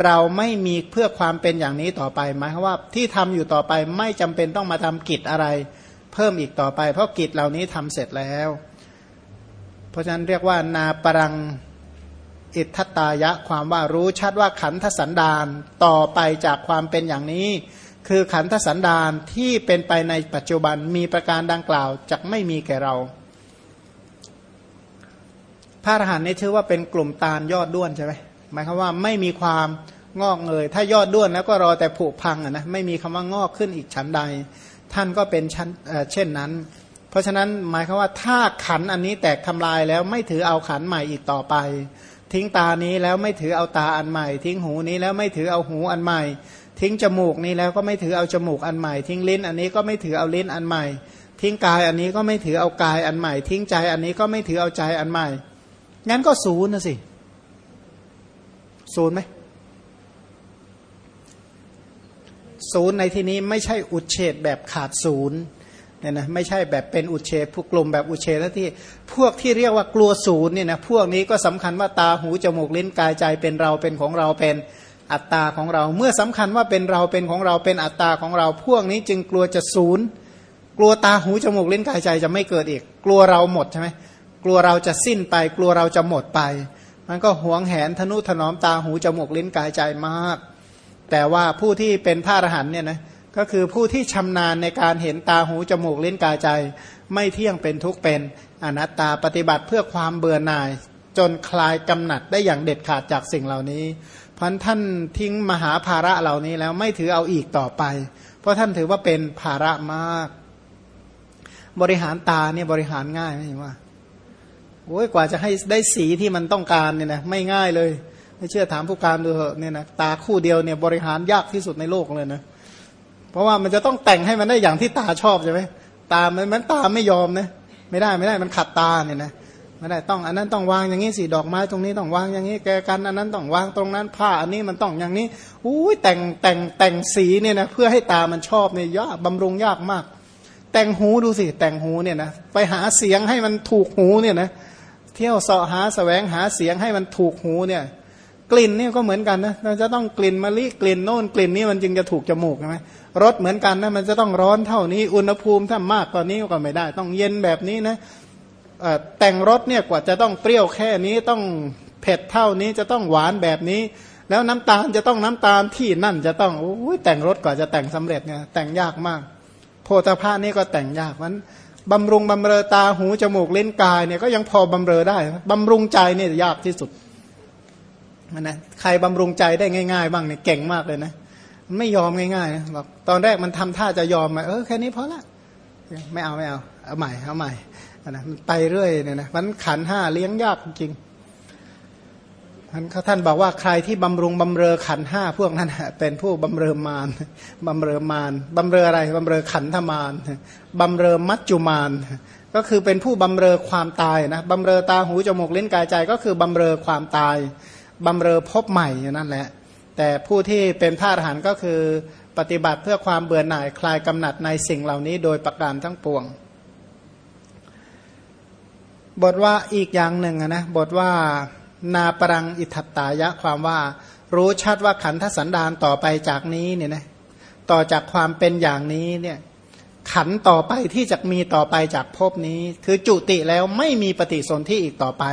เราไม่มีเพื่อความเป็นอย่างนี้ต่อไปหมายความว่าที่ทำอยู่ต่อไปไม่จำเป็นต้องมาทำกิจอะไร เพิ่มอีกต่อไป เพราะกิจเหล่านี้ทำเสร็จแล้ว เพราะฉะนั้นเรียกว่านาปรังอิทธตายะความว่ารู้ชัดว่าขันธสันดานต่อไปจากความเป็นอย่างนี้ คือขันธสันดานที่เป็นไปในปัจจุบันมีประการดังกล่าวจะไม่มีแก่เรา พระอรหันต์นี่ชื่อว่าเป็นกลุ่มตาลยอดด้วนใช่ไหมหมายความว่าไม่มีความงอกเงย ถ้ายอดด้วนแล้วก็รอแต่ผุพังนะไม่มีคำว่างอกขึ้นอีกชั้นใด ท่านก็เป็นชั้นเช่นนั้น เพราะฉะนั้นหมายความว่าถ้าขันอันนี้แตกทำลายแล้วไม่ถือเอาขันใหม่อีกต่อไป ทิ้งตานี้แล้วไม่ถือเอาตาอันใหม่ ทิ้งหูนี้แล้วไม่ถือเอาหูอันใหม่ ทิ้งจมูกนี้แล้วก็ไม่ถือเอาจมูกอันใหม่ ทิ้งลิ้นอันนี้ก็ไม่ถือเอาลิ้นอันใหม่ ทิ้งกายอันนี้ก็ไม่ถือเอากายอันใหม่ ทิ้งใจอันนี้ก็ไม่ถือเอาใจอันใหม่ งั้นก็ศูนย์นะสิ ศูนย์ไหมศูนย์ในที่นี้ไม่ใช่อุดเฉดแบบขาดศูนย์เนี่ยนะไม่ใช่แบบเป็นอุเฉดพวกกลุ่มแบบอุเฉดที่พวกที่เรียกว่ากลัวศูนย์เนี่ยนะพวกนี้ก็สำคัญว่าตาหูจมูกลิ้นกายใจเป็นเราเป็นของเราเป็นอัตตาของเรา เมื่อสำคัญว่าเป็นเราเป็นของเราเป็นอัตตาของเรา พวกนี้จึงกลัวจะศูนย์กลัวตาหูจมูกลิ้นกายใจจะไม่เกิดอีก กลัวเราหมดใช่ไหม กลัวเราจะสิ้นไป กลัวเราจะหมดไป มันก็หวงแหนทนุถนอมตาหูจมูกลิ้นกายใจมาก แต่ว่าผู้ที่เป็นพระอรหันเนี่ยนะก็คือผู้ที่ชำนาญในการเห็นตาหูจมูกลิ้นกายใจ ไม่เที่ยงเป็นทุกข์เป็นอนัตตาปฏิบัติเพื่อความเบื่อหน่าย จนคลายกำหนัดได้อย่างเด็ดขาดจากสิ่งเหล่านี้พันท่านทิ้งมหาภาระเหล่านี้แล้วไม่ถือเอาอีกต่อไป เพราะท่านถือว่าเป็นภาระมาก บริหารตาเนี่ยบริหารง่ายไหมว่า โอ้ยกว่าจะให้ได้สีที่มันต้องการเนี่ยนะไม่ง่ายเลย ไม่เชื่อถามผู้การดูเถอะเนี่ยนะตาคู่เดียวเนี่ยบริหารยากที่สุดในโลกเลยนะเพราะว่ามันจะต้องแต่งให้มันได้อย่างที่ตาชอบใช่ไหมตามันมันตาไม่ยอมนะไม่ได้ไม่ได้มันขัดตาเนี่ยนะไม่ได้ต้องอันนั้นต้องวางอย่างนี้สิดอกไม้ตรงนี้ต้องวางอย่างนี้แกกันอันนั้นต้องวางตรงนั้นผ้าอันนี้มันต้องอย่างนี้อุ้ยแต่งแต่งแต่งสีเนี่ยนะเพื่อให้ตามันชอบเนี่ยยากบำรุงยากมาก แต่งหูดูสิแต่งหูเนี่ยนะไปหาเสียงให้มันถูกหูเนี่ยนะ เที่ยวเสาะหาสแสวงหาเสียงให้มันถูกหูเนี่ยกลิ่นนี่ก็เหมือนกันนะเราจะต้องกลิ่นมะลิกลิ่นโน่นกลิ่นนี้มันจึงจะถูกจมูกใช่ไหมรสเหมือนกันนะมันจะต้องร้อนเท่านี้อุณหภูมิถ้ามากกว่านี้ก็ไม่ได้ ต้องเย็นแบบนี้นะแต่งรสเนี่ยกว่าจะต้องเปรี้ยวแค่นี้ต้องเผ็ดเท่านี้จะต้องหวานแบบนี้ แล้วน้ำตาลจะต้องน้ำตาลที่นั่นจะต้องโอ้ยแต่งรสกว่าจะแต่งสำเร็จเนี่ยแต่งยากมาก โพธาภานี่ก็แต่งยากมัน บำรุงบำเรอตาหูจมูกเล่นกายเนี่ยก็ยังพอบำเรอได้บำรุงใจเนี่ยยากที่สุดนะใครบำรุงใจได้ง่ายๆ บ้างเนี่ยเก่งมากเลยนะไม่ยอมง่ายๆนะบอกตอนแรกมันทำท่าจะยอมมาเออแค่นี้พอละไม่เอาไม่เอาเอาใหม่เอาใหม่นะมันไปเรื่อยเนี่ยนะมันขันห้าเลี้ยงยากจริง ท่านท่านบอกว่าใครที่บำรุงบำเรอขันห้าพวกนั้นเป็นผู้บำเรอมารบำเรอมารบำเรออะไรบำเรอขันธมารบำเรอมัจจุมารก็คือเป็นผู้บำเรอความตายนะบำเรอตาหูจมูกลิ้นกายใจก็คือบำเรอความตายบำเรอพบใหม่นั้นแหละ แต่ผู้ที่เป็นพระอรหันต์ก็คือปฏิบัติเพื่อความเบื่อหน่ายคลายกำหนัดในสิ่งเหล่านี้โดยประการทั้งปวง บทว่าอีกอย่างหนึ่งนะบทว่า นาปรังอิทัตตายะความว่า รู้ชัดว่าขันธสันดานต่อไปจากนี้เนี่ยนะต่อจากความเป็นอย่างนี้เนี่ยขันต่อไปที่จะมีต่อไปจากภพนี้ คือจุติแล้วไม่มีปฏิสนธิอีกต่อไป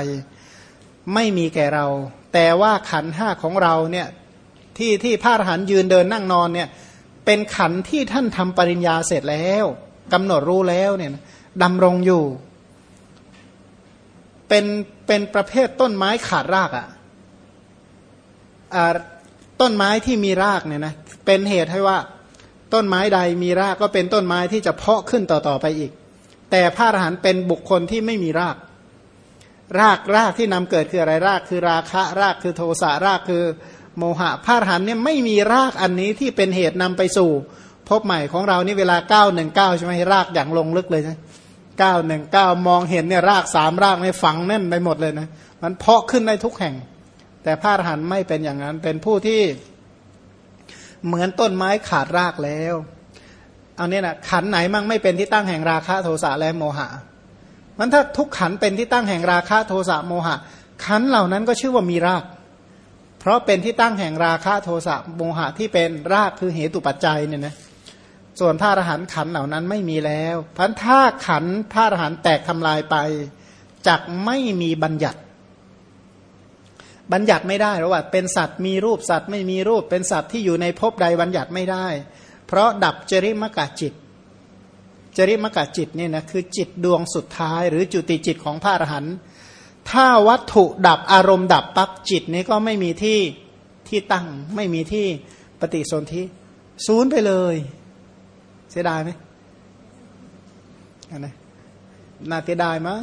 ไม่มีแก่เรา แต่ว่าขันห้าของเราเนี่ยที่ที่พระอรหันยืนเดินนั่งนอนเนี่ยเป็นขันที่ท่านทำปริญญาเสร็จแล้วกำหนดรู้แล้วเนี่ยดำรงอยู่ เป็นเป็นประเภทต้นไม้ขาดรากอะ่ะต้นไม้ที่มีรากเนี่ยนะเป็นเหตุให้ว่าต้นไม้ใดมีรากก็เป็นต้นไม้ที่จะเพาะขึ้นต่อๆไปอีก แต่พระอรหันต์เป็นบุคคลที่ไม่มีราก รากรากที่นำเกิดคืออะไรรากคือราคะรากคือโทสะรากคือโมหะพระอรหันต์เนี่ยไม่มีรากอันนี้ที่เป็นเหตุนำไปสู่ พบใหม่ของเรานี่เวลาเก้าหนึ่งเก้าใช่ไหมรากอย่างลงลึกเลยนะ เก้าหนึ่งเก้ามองเห็นเนี่ยรากสามรากในฝังแน่นไปหมดเลยนะ มันเพาะขึ้นได้ทุกแห่ง แต่พระอรหันต์ไม่เป็นอย่างนั้น เป็นผู้ที่เหมือนต้นไม้ขาดรากแล้ว เอาเนี่ยนะขันไหนมั่งไม่เป็นที่ตั้งแห่งราคะโทสะและโมหะ มันถ้าทุกขันเป็นที่ตั้งแห่งราคะโทสะโมหะ ขันเหล่านั้นก็ชื่อว่ามีราก เพราะเป็นที่ตั้งแห่งราคะโทสะโมหะที่เป็นรากคือเหตุปัจจัยเนี่ยนะ ส่วนพระอรหันต์ขันเหล่านั้นไม่มีแล้วพันถ้าขันพระอรหันต์แตกทำลายไปจักไม่มีบัญญัติ บัญญัติไม่ได้หรอว่าเป็นสัตว์มีรูปสัตว์ไม่มีรูปเป็นสัตว์ที่อยู่ในภพใดบัญญัติไม่ได้ เพราะดับจริมกะจิต จริมกะจิตเนี่ยนะคือจิตดวงสุดท้าย หรือจุติจิตของพระอรหันต์ถ้าวัตถุดับอารมณ์ดับปั๊บจิตนี้ก็ไม่มีที่ที่ตั้ง ไม่มีที่ปฏิสนธิศูนย์ไปเลย เสียดายไหมนะน่าเสียดายมั้ง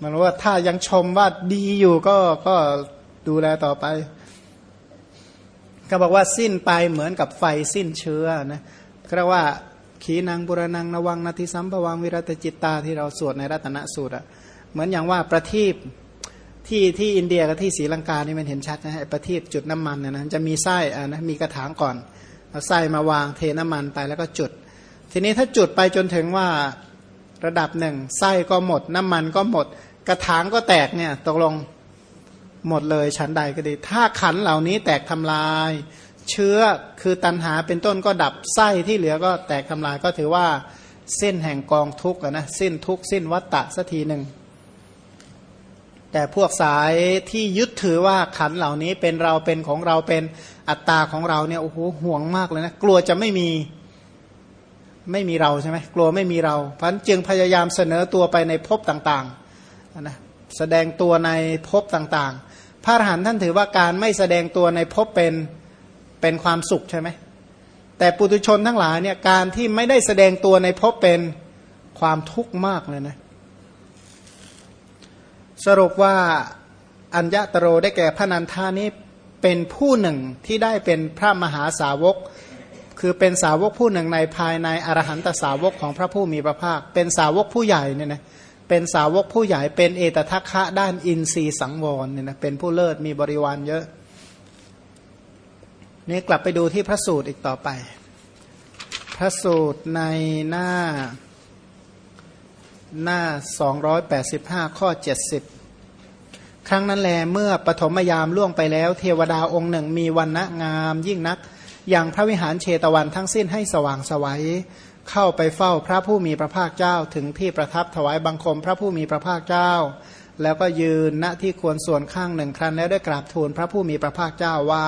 มันว่าถ้ายังชมว่าดีอยู่ก็ก็ดูแลต่อไป ก็บอกว่าสิ้นไปเหมือนกับไฟสิ้นเชื้อนะเรียกว่าขีนางบุรนังนวังนาทิสัมภวังวิรัตจิตตาที่เราสวดในรัตนสูตรอะเหมือนอย่างว่าประทีปที่ที่อินเดียกับที่ศรีลังกานี่มันเห็นชัดนะฮะประทีปจุดน้ำมันเนี่ยนะจะมีไส้อ่านะมีกระถางก่อน เอาไส้มาวางเทน้ำมันไปแล้วก็จุด ทีนี้ถ้าจุดไปจนถึงว่าระดับหนึ่งไส้ก็หมด น้ำมันก็หมด กระถางก็แตกเนี่ยตกลงหมดเลยชั้นใดก็ดี ถ้าขันเหล่านี้แตกทำลาย เชื้อคือตันหาเป็นต้นก็ดับไส้ที่เหลือก็แตกทำลายก็ถือว่า เส้นแห่งกองทุกข์นะสิ้นทุกข์สิ้นวัตตะสักทีหนึ่ง แต่พวกสายที่ยึดถือว่าขันเหล่านี้เป็นเราเป็นของเราเป็นอัตตาของเราเนี่ยโอ้โหห่วงมากเลยนะกลัวจะไม่มีไม่มีเราใช่ไหมกลัวไม่มีเราพันจึงพยายามเสนอตัวไปในภพต่างๆนะแสดงตัวในภพต่างๆ พระอรหันต์ท่านถือว่าการไม่แสดงตัวในภพเป็นเป็นความสุขใช่ไหมแต่ปุถุชนทั้งหลายเนี่ยการที่ไม่ได้แสดงตัวในภพเป็นความทุกข์มากเลยนะ สรุปว่าอัญญตโรได้แก่พระนันทานี้เป็นผู้หนึ่งที่ได้เป็นพระมหาสาวก คือเป็นสาวกผู้หนึ่งในภายในอรหันตสาวกของพระผู้มีพระภาค เป็นสาวกผู้ใหญ่เนี่ยนะเป็นสาวกผู้ใหญ่เป็นเอตทัคคะด้านอินทรีสังวรเนี่ยนะเป็นผู้เลิศมีบริวารเยอะนี่กลับไปดูที่พระสูตรอีกต่อไป พระสูตรในหน้า หน้า 285 ข้อ 70 ครั้งนั้นแลเมื่อปฐมยามล่วงไปแล้ว เทวดาองค์หนึ่งมีวันณะงามยิ่งนัก อย่างพระวิหารเชตวันทั้งสิ้นให้สว่างสวัยเข้าไปเฝ้าพระผู้มีพระภาคเจ้าถึงที่ประทับถวายบังคมพระผู้มีพระภาคเจ้า แล้วก็ยืนณที่ควรส่วนข้างหนึ่งครั้นแล้วได้กราบทูลพระผู้มีพระภาคเจ้าว่า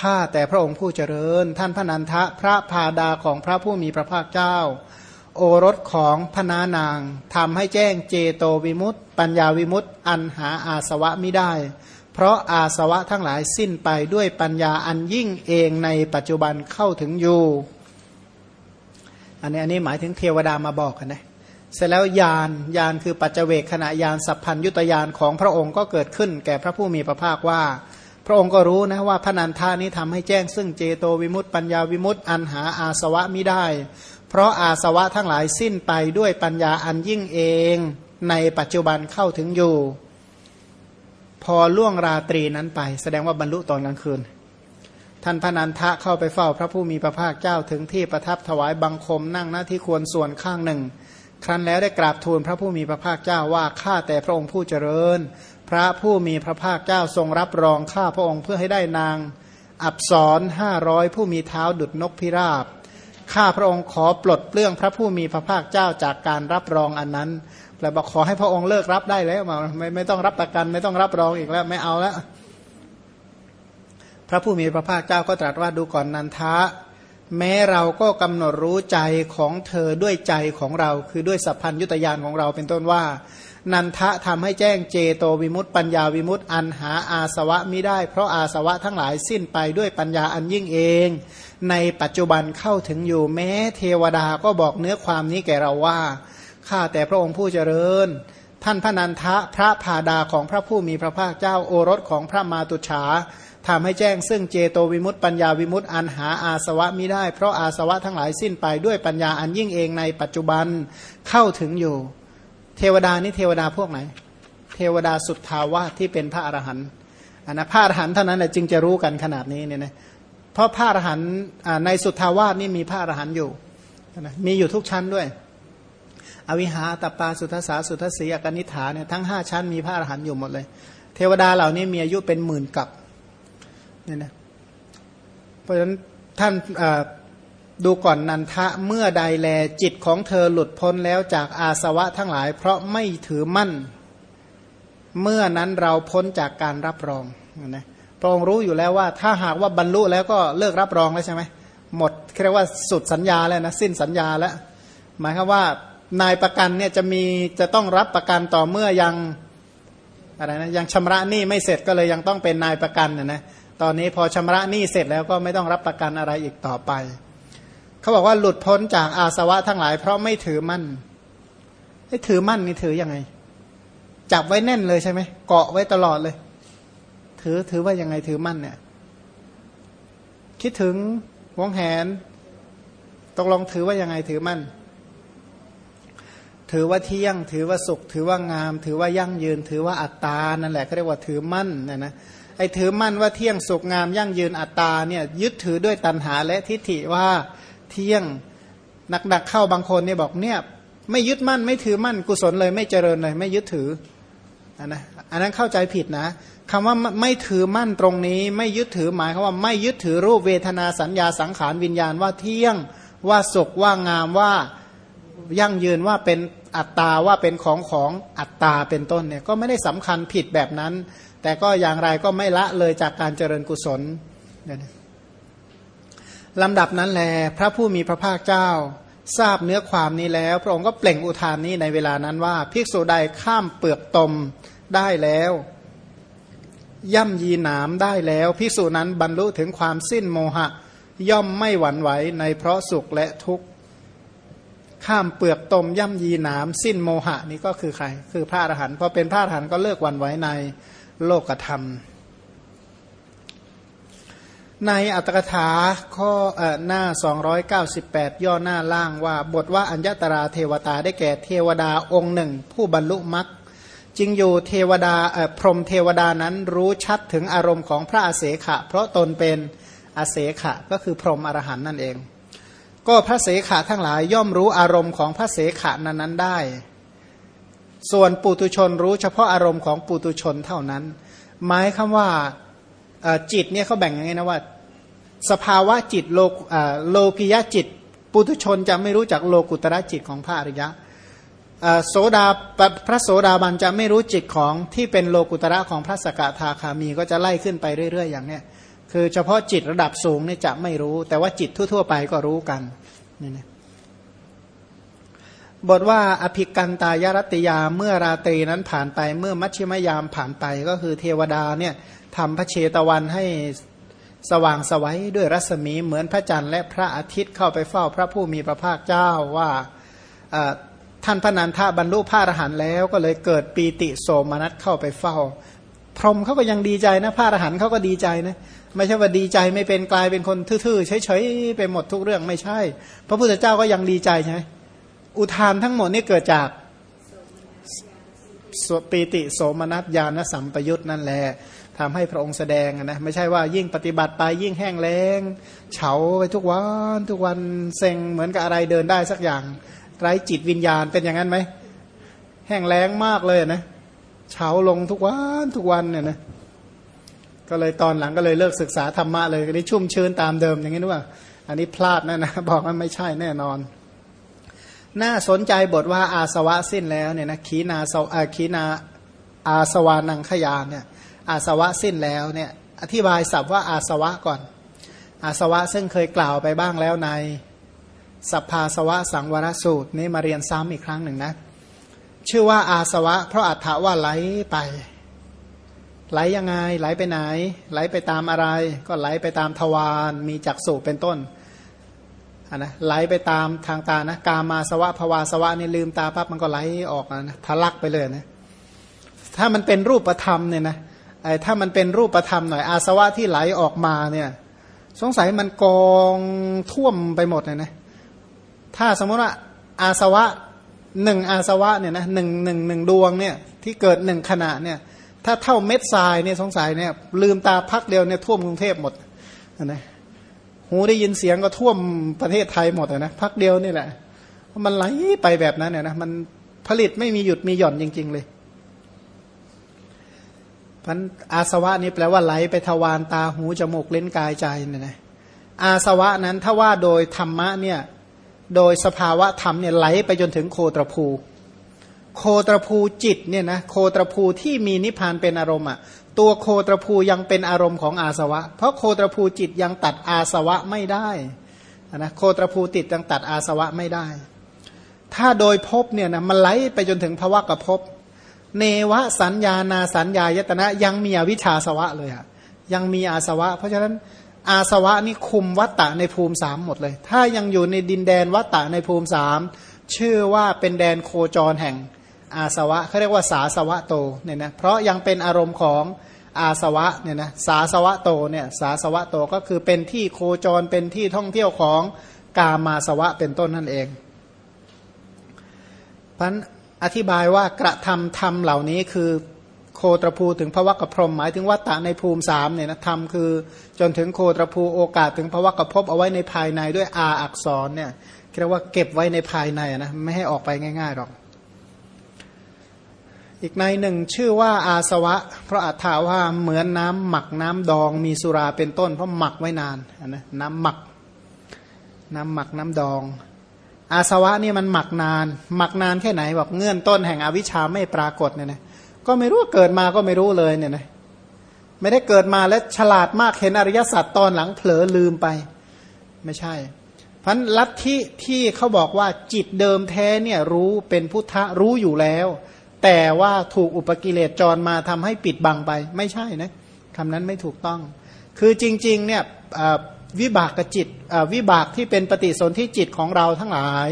ข้าแต่พระองค์ผู้เจริญ ท่านพระนันทะพระพาดาของพระผู้มีพระภาคเจ้า โอรสของพนานางทำให้แจ้งเจโตวิมุตต์ปัญญาวิมุตต์อันหาอาสวะไม่ได้ เพราะอาสวะทั้งหลายสิ้นไปด้วยปัญญาอันยิ่งเองในปัจจุบันเข้าถึงอยู่ อันนี้อันนี้หมายถึงเทวดามาบอกกันนะเสร็จแล้วยานยานคือปัจเจกขณะยานสัพพัญยุตยานของพระองค์ก็เกิดขึ้น แก่พระผู้มีพระภาคว่า พระองค์ก็รู้นะว่าพระนันทานี้ทำให้แจ้งซึ่งเจโตวิมุตต์ปัญญาวิมุตต์อันหาอาสวะมิได้ เพราะอาสวะทั้งหลายสิ้นไปด้วยปัญญาอันยิ่งเองในปัจจุบันเข้าถึงอยู่ พอล่วงราตรีนั้นไป แสดงว่าบรรลุตอนกลางคืน ท่านพนันทะเข้าไปเฝ้าพระผู้มีพระภาคเจ้าถึงที่ประทับถวายบังคมนั่งหน้าที่ควรส่วนข้างหนึ่ง ครั้นแล้วได้กราบทูลพระผู้มีพระภาคเจ้าว่าข้าแต่พระองค์ผู้เจริญ พระผู้มีพระภาคเจ้าทรงรับรองข้าพระองค์เพื่อให้ได้นาง อับสรห้าร้อยผู้มีเท้าดุดนกพิราบ ข้าพระองค์ขอปลดเปลื้องพระผู้มีพระภาคเจ้าจากการรับรองอันนั้นแปลบอกขอให้พระองค์เลิกรับได้แล้วมาไม่ไม่ต้องรับประกัน ไม่ต้องรับรองอีกแล้วไม่เอาแล้วพระผู้มีพระภาคเจ้าก็ตรัสว่าดูก่อนนันทะ แม้เราก็กำหนดรู้ใจของเธอด้วยใจของเรา คือด้วยสัพพัญยุตยานของเราเป็นต้นว่า นันทะทำให้แจ้งเจโตวิมุตต์ปัญญาวิมุตต์อันหาอาสวะมิได้ เพราะอาสวะทั้งหลายสิ้นไปด้วยปัญญาอันยิ่งเอง ในปัจจุบันเข้าถึงอยู่แม้เทวดาก็บอกเนื้อความนี้แก่เราว่าข้าแต่พระองค์ผู้เจริญ ท่านพระนันทะพระพาดาของพระผู้มีพระภาคเจ้าโอรสของพระมาตุฉาทำให้แจ้งซึ่งเจโตวิมุตต์ปัญญาวิมุตต์อันหาอาสวะมิได้เพราะอาสวะทั้งหลายสิ้นไปด้วยปัญญาอันยิ่งเองในปัจจุบันเข้าถึงอยู่ เทวดานี่เทวดาพวกไหน เทวดาสุดทาวาที่เป็นพระอรหันต์อันนะพระอรหันต์เท่านั้นแหละจึงจะรู้กันขนาดนี้เนี่ยนะ เพราะพระอรหันต์ในสุทธาวาสนี่มีพระอรหันต์อยู่นะมีอยู่ทุกชั้นด้วย อวิหาตปาสุทธาสุทธสีอกนิฐาเนี่ยทั้งห้าชั้นมีพระอรหันต์อยู่หมดเลย เทวดาเหล่านี้มีอายุเป็นหมื่นกับเนี่ยนะเพราะฉะนั้นท่านดูก่อนนันทะเมื่อใดแลจิตของเธอหลุดพ้นแล้วจากอาสวะทั้งหลาย เพราะไม่ถือมั่น เมื่อนั้นเราพ้นจากการรับรองนะ พระองค์รู้อยู่แล้วว่า ถ้าหากว่าบรรลุแล้วก็เลิกรับรองแล้วใช่ไหมหมดเรียกว่าสุดสัญญาแล้วนะสิ้นสัญญาแล้ว หมายความว่านายประกันเนี่ยจะมีจะต้องรับประกันต่อเมื่อยังอะไรนะยังชำระหนี้ไม่เสร็จก็เลยยังต้องเป็นนายประกันนะนะตอนนี้พอชำระหนี้เสร็จแล้วก็ไม่ต้องรับประกันอะไรอีกต่อไป เขาบอกว่าหลุดพ้นจากอาสวะทั้งหลาย เพราะไม่ถือมั่นไอ้ถือมั่นนี่ถืออยังไง จับไว้แน่นเลยใช่ไหมเกาะไว้ตลอดเลย ถือถือว่ายังไงถือมั่นเนี่ย คิดถึงหวงแหนตกลงถือว่ายังไงถือมั่น ถือว่าเที่ยง ถือว่าสุข ถือว่างาม ถือว่ายั่งยืน ถือว่าอัตตานั่นแหละเขาเรียกว่าถือมั่นนะนะไอ้ถือมั่นว่าเที่ยงสุกงามยั่งยืนอัตตาเนี่ยยึดถือด้วยตัณหาและทิฏฐิว่าเที่ยงหนักๆเข้าบางคนเนี่ยบอกเนี่ย ไม่ยึดมั่นไม่ถือมั่นกุศลเลยไม่เจริญเลย ไม่ยึดถือนะ อันนั้นเข้าใจผิดนะคำว่าไม่ถือมั่นตรงนี้ ไม่ยึดถือหมายคำว่าไม่ยึดถือรูปเวทนาสัญญาสังขารวิญญาณว่าเที่ยงว่าสุขว่างามว่ายั่งยืนว่าเป็นอัตตาว่าเป็นของของอัตตาเป็นต้นเนี่ยก็ไม่ได้สำคัญผิดแบบนั้น แต่ก็อย่างไรก็ไม่ละเลยจากการเจริญกุศลลำดับนั้นแลพระผู้มีพระภาคเจ้า ทราบเนื้อความนี้แล้ว พระองค์ก็เปล่งอุทานนี้ในเวลานั้นว่า ภิกษุใดข้ามเปลือกตม ได้แล้ว ย่ำยีหนามได้แล้วภิกษุนั้นบรรลุถึงความสิ้นโมหะ ย่อมไม่หวั่นไหวในเพราะสุขและทุกข์ ข้ามเปลือกตมย่ำยีหนามสิ้นโมหะนี่ก็คือใคร คือพระอรหันต์พอเป็นพระอรหันต์ก็เลิกหวั่นไหวในโลกธรรม ในอัตถกถาข้อหน้า 298 ย่อหน้าล่างว่า บทว่าอัญญตราเทวตาได้แก่เทวดาองค์หนึ่ง ผู้บรรลุมรรค จึงอยู่เทวดาพรหมเทวดานั้นรู้ชัดถึงอารมณ์ของพระอาเสขะ เพราะตนเป็นอาเสขะก็คือพรหมอรหันนั่นเอง ก็พระเสขะทั้งหลายย่อมรู้อารมณ์ของพระเสขะนั้นนั้นได้ ส่วนปุตุชนรู้เฉพาะอารมณ์ของปุตุชนเท่านั้น หมายคำว่าจิตเนี่ยเขาแบ่งยังไงนะว่า สภาวะจิตโลโลกิยะจิต ปุตุชนจะไม่รู้จักโลกุตระจิตของพระอริยะ โสดาพระโสดาบันจะไม่รู้จิตของที่เป็นโลกุตระของพระสกทาคามีก็จะไล่ขึ้นไปเรื่อย ๆ อย่างเนี้ยคือเฉพาะจิตระดับสูงเนี่ยจะไม่รู้ แต่ว่าจิตทั่ว ๆ ไปก็รู้กันนี่นะบทว่าอภิกันตายรติยาเมื่อราตรีนั้นผ่านไปเมื่อมัชชิมยามผ่านไปก็คือเทวดาเนี่ยทำพระเชตวันให้สว่างสวัยด้วยรัศมีเหมือนพระจันทร์และพระอาทิตย์เข้าไปเฝ้าพระผู้มีพระภาคเจ้าว่า ท่านพระนันทาบรรลุพระอรหันต์แล้วก็เลยเกิดปีติโสมนัสเข้าไปเฝ้า พรหมเขาก็ยังดีใจนะพระอรหันต์เขาก็ดีใจนะไม่ใช่ว่าดีใจไม่เป็นกลายเป็นคนทื่อๆเฉยๆไปหมดทุกเรื่องไม่ใช่ พระพุทธเจ้าก็ยังดีใจใช่ไหมอุทานทั้งหมดนี่เกิดจากปีติโสมนัสญาณสัมปยุตนั่นแหละทำให้พระองค์แสดงนะไม่ใช่ว่ายิ่งปฏิบัติไปยิ่งแห้งแล้งเฉาไปทุกวันทุกวันเซ็งเหมือนกับอะไรเดินได้สักอย่าง ไร้จิตวิญญาณเป็นอย่างนั้นไหมแห้งแล้งมากเลยนะเฉาลงทุกวันทุกวันเนี่ยนะก็เลยตอนหลังก็เลยเลิกศึกษาธรรมะเลยก็ได้ชุ่มชื้นตามเดิมอย่างนี้นึกว่าอันนี้พลาดแนะนะบอกว่าไม่ใช่แน่นอน น่าสนใจบทว่าอาสวะสิ้นแล้วเนี่ยนะขีนาสอาขีนาอาสวานังขยานเนี่ยอาสวะสิ้นแล้วเนี่ยอธิบายศัพท์ว่าอาสวะก่อน อาสวะซึ่งเคยกล่าวไปบ้างแล้วใน สัพพาสวะสังวรสูตรนี้มาเรียนซ้ำอีกครั้งหนึ่งนะ ชื่อว่าอาสวะ เพราะอัฏฐว่าไหลไป ไหลยังไง ไหลไปไหน ไหลไปตามอะไร ก็ไหลไปตามทวารมีจักษุเป็นต้นนนะไหลไปตามทางตานะกามาสวะภวาสวะนี่ลืมตาปั๊บมันก็ไหลออกนะทะลักไปเลยนะถ้ามันเป็นรูปธรรมเนี่ยนะไอ้ถ้ามันเป็นรูปธรรมหน่อยอาสวะที่ไหลออกมาเนี่ย สงสัยมันกองท่วมไปหมดเลยนะ ถ้าสมมติว่าอาสวะหนึ่งอาสวะเนี่ยนะหนึ่งหนึ่งหนึ่งดวงเนี่ยที่เกิดหนึ่งขณะเนี่ยถ้าเท่าเม็ดทรายเนี่ยสงสัยเนี่ยลืมตาพักเดียวเนี่ยท่วมกรุงเทพหมดนะหูได้ยินเสียงก็ท่วมประเทศไทยหมดนะพักเดียวนี่แหละมันไหลไปแบบนั้นเนี่ยนะมันผลิตไม่มีหยุดมีหย่อนจริง ๆ เลยพันอาสวะนี่แปลว่าไหลไปทวารตาหูจมูกเล่นกายใจเนี่ยนะอาสวะนั้นถ้าว่าโดยธรรมะเนี่ย โดยสภาวะธรรมเนี่ยไหลไปจนถึงโคตรภู โคตรภูจิตเนี่ยนะโคตรภูที่มีนิพพานเป็นอารมณ์อะตัวโคตรภูยังเป็นอารมณ์ของอาสวะ เพราะโคตรภูจิตยังตัดอาสวะไม่ได้นะโคตรภูติดยังตัดอาสวะไม่ได้ ถ้าโดยภพเนี่ยนะมันไหลไปจนถึงภวะกับภพเนวสัญญานาสัญญายตนะยังมีอวิชชาสวะเลยอะยังมีอาสวะ เพราะฉะนั้น อาสวะนี่คุมวัตตะในภูมิสามหมดเลย ถ้ายังอยู่ในดินแดนวัตตะในภูมิสามชื่อว่าเป็นแดนโคจรแห่งอาสวะเขาเรียกว่าสาสวะโตเนี่ยนะเพราะยังเป็นอารมณ์ของอาสวะเนี่ยนะสาสวะโตเนี่ยสาสวะโตก็คือเป็นที่โคจรเป็นที่ท่องเที่ยวของกามาสวะเป็นต้นนั่นเองพันอธิบายว่ากระทำธรรมเหล่านี้คือ โคตรภูถึงพระวักพรมหมายถึงวัตตะในภูมิสามเนี่ยนะธรรมคือ จนถึงโคตรภูโอกาสถึงพระวักพบเอาไว้ในภายในด้วยอาอักษรเนี่ยเรียกว่าเก็บไว้ในภายในนะไม่ให้ออกไปง่ายๆหรอก อีกในหนึ่งชื่อว่าอาสวะ เพราะอัฏฐาว่าเหมือนน้ำหมักน้ำดองมีสุราเป็นต้น เพราะหมักไว้นานนะน้ำหมัก น้ำหมักน้ำดอง อาสวะนี่มันหมักนาน หมักนานแค่ไหนบอกเงื่อนต้นแห่งอวิชชาไม่ปรากฏเนี่ยนะ ก็ไม่รู้เกิดมาก็ไม่รู้เลยเนี่ยนะไม่ได้เกิดมาแล้วฉลาดมากเห็นอริยสัจตอนหลังเผลอลืมไป ไม่ใช่พันลัทธิที่เขาบอกว่าจิตเดิมแท้เนี่ยรู้เป็นพุทธะรู้อยู่แล้ว แต่ว่าถูกอุปกิเลสจรมาทำให้ปิดบังไป ไม่ใช่นะคำนั้นไม่ถูกต้อง คือจริงๆเนี่ยวิบากกับจิตวิบากที่เป็นปฏิสนธิจิตของเราทั้งหลาย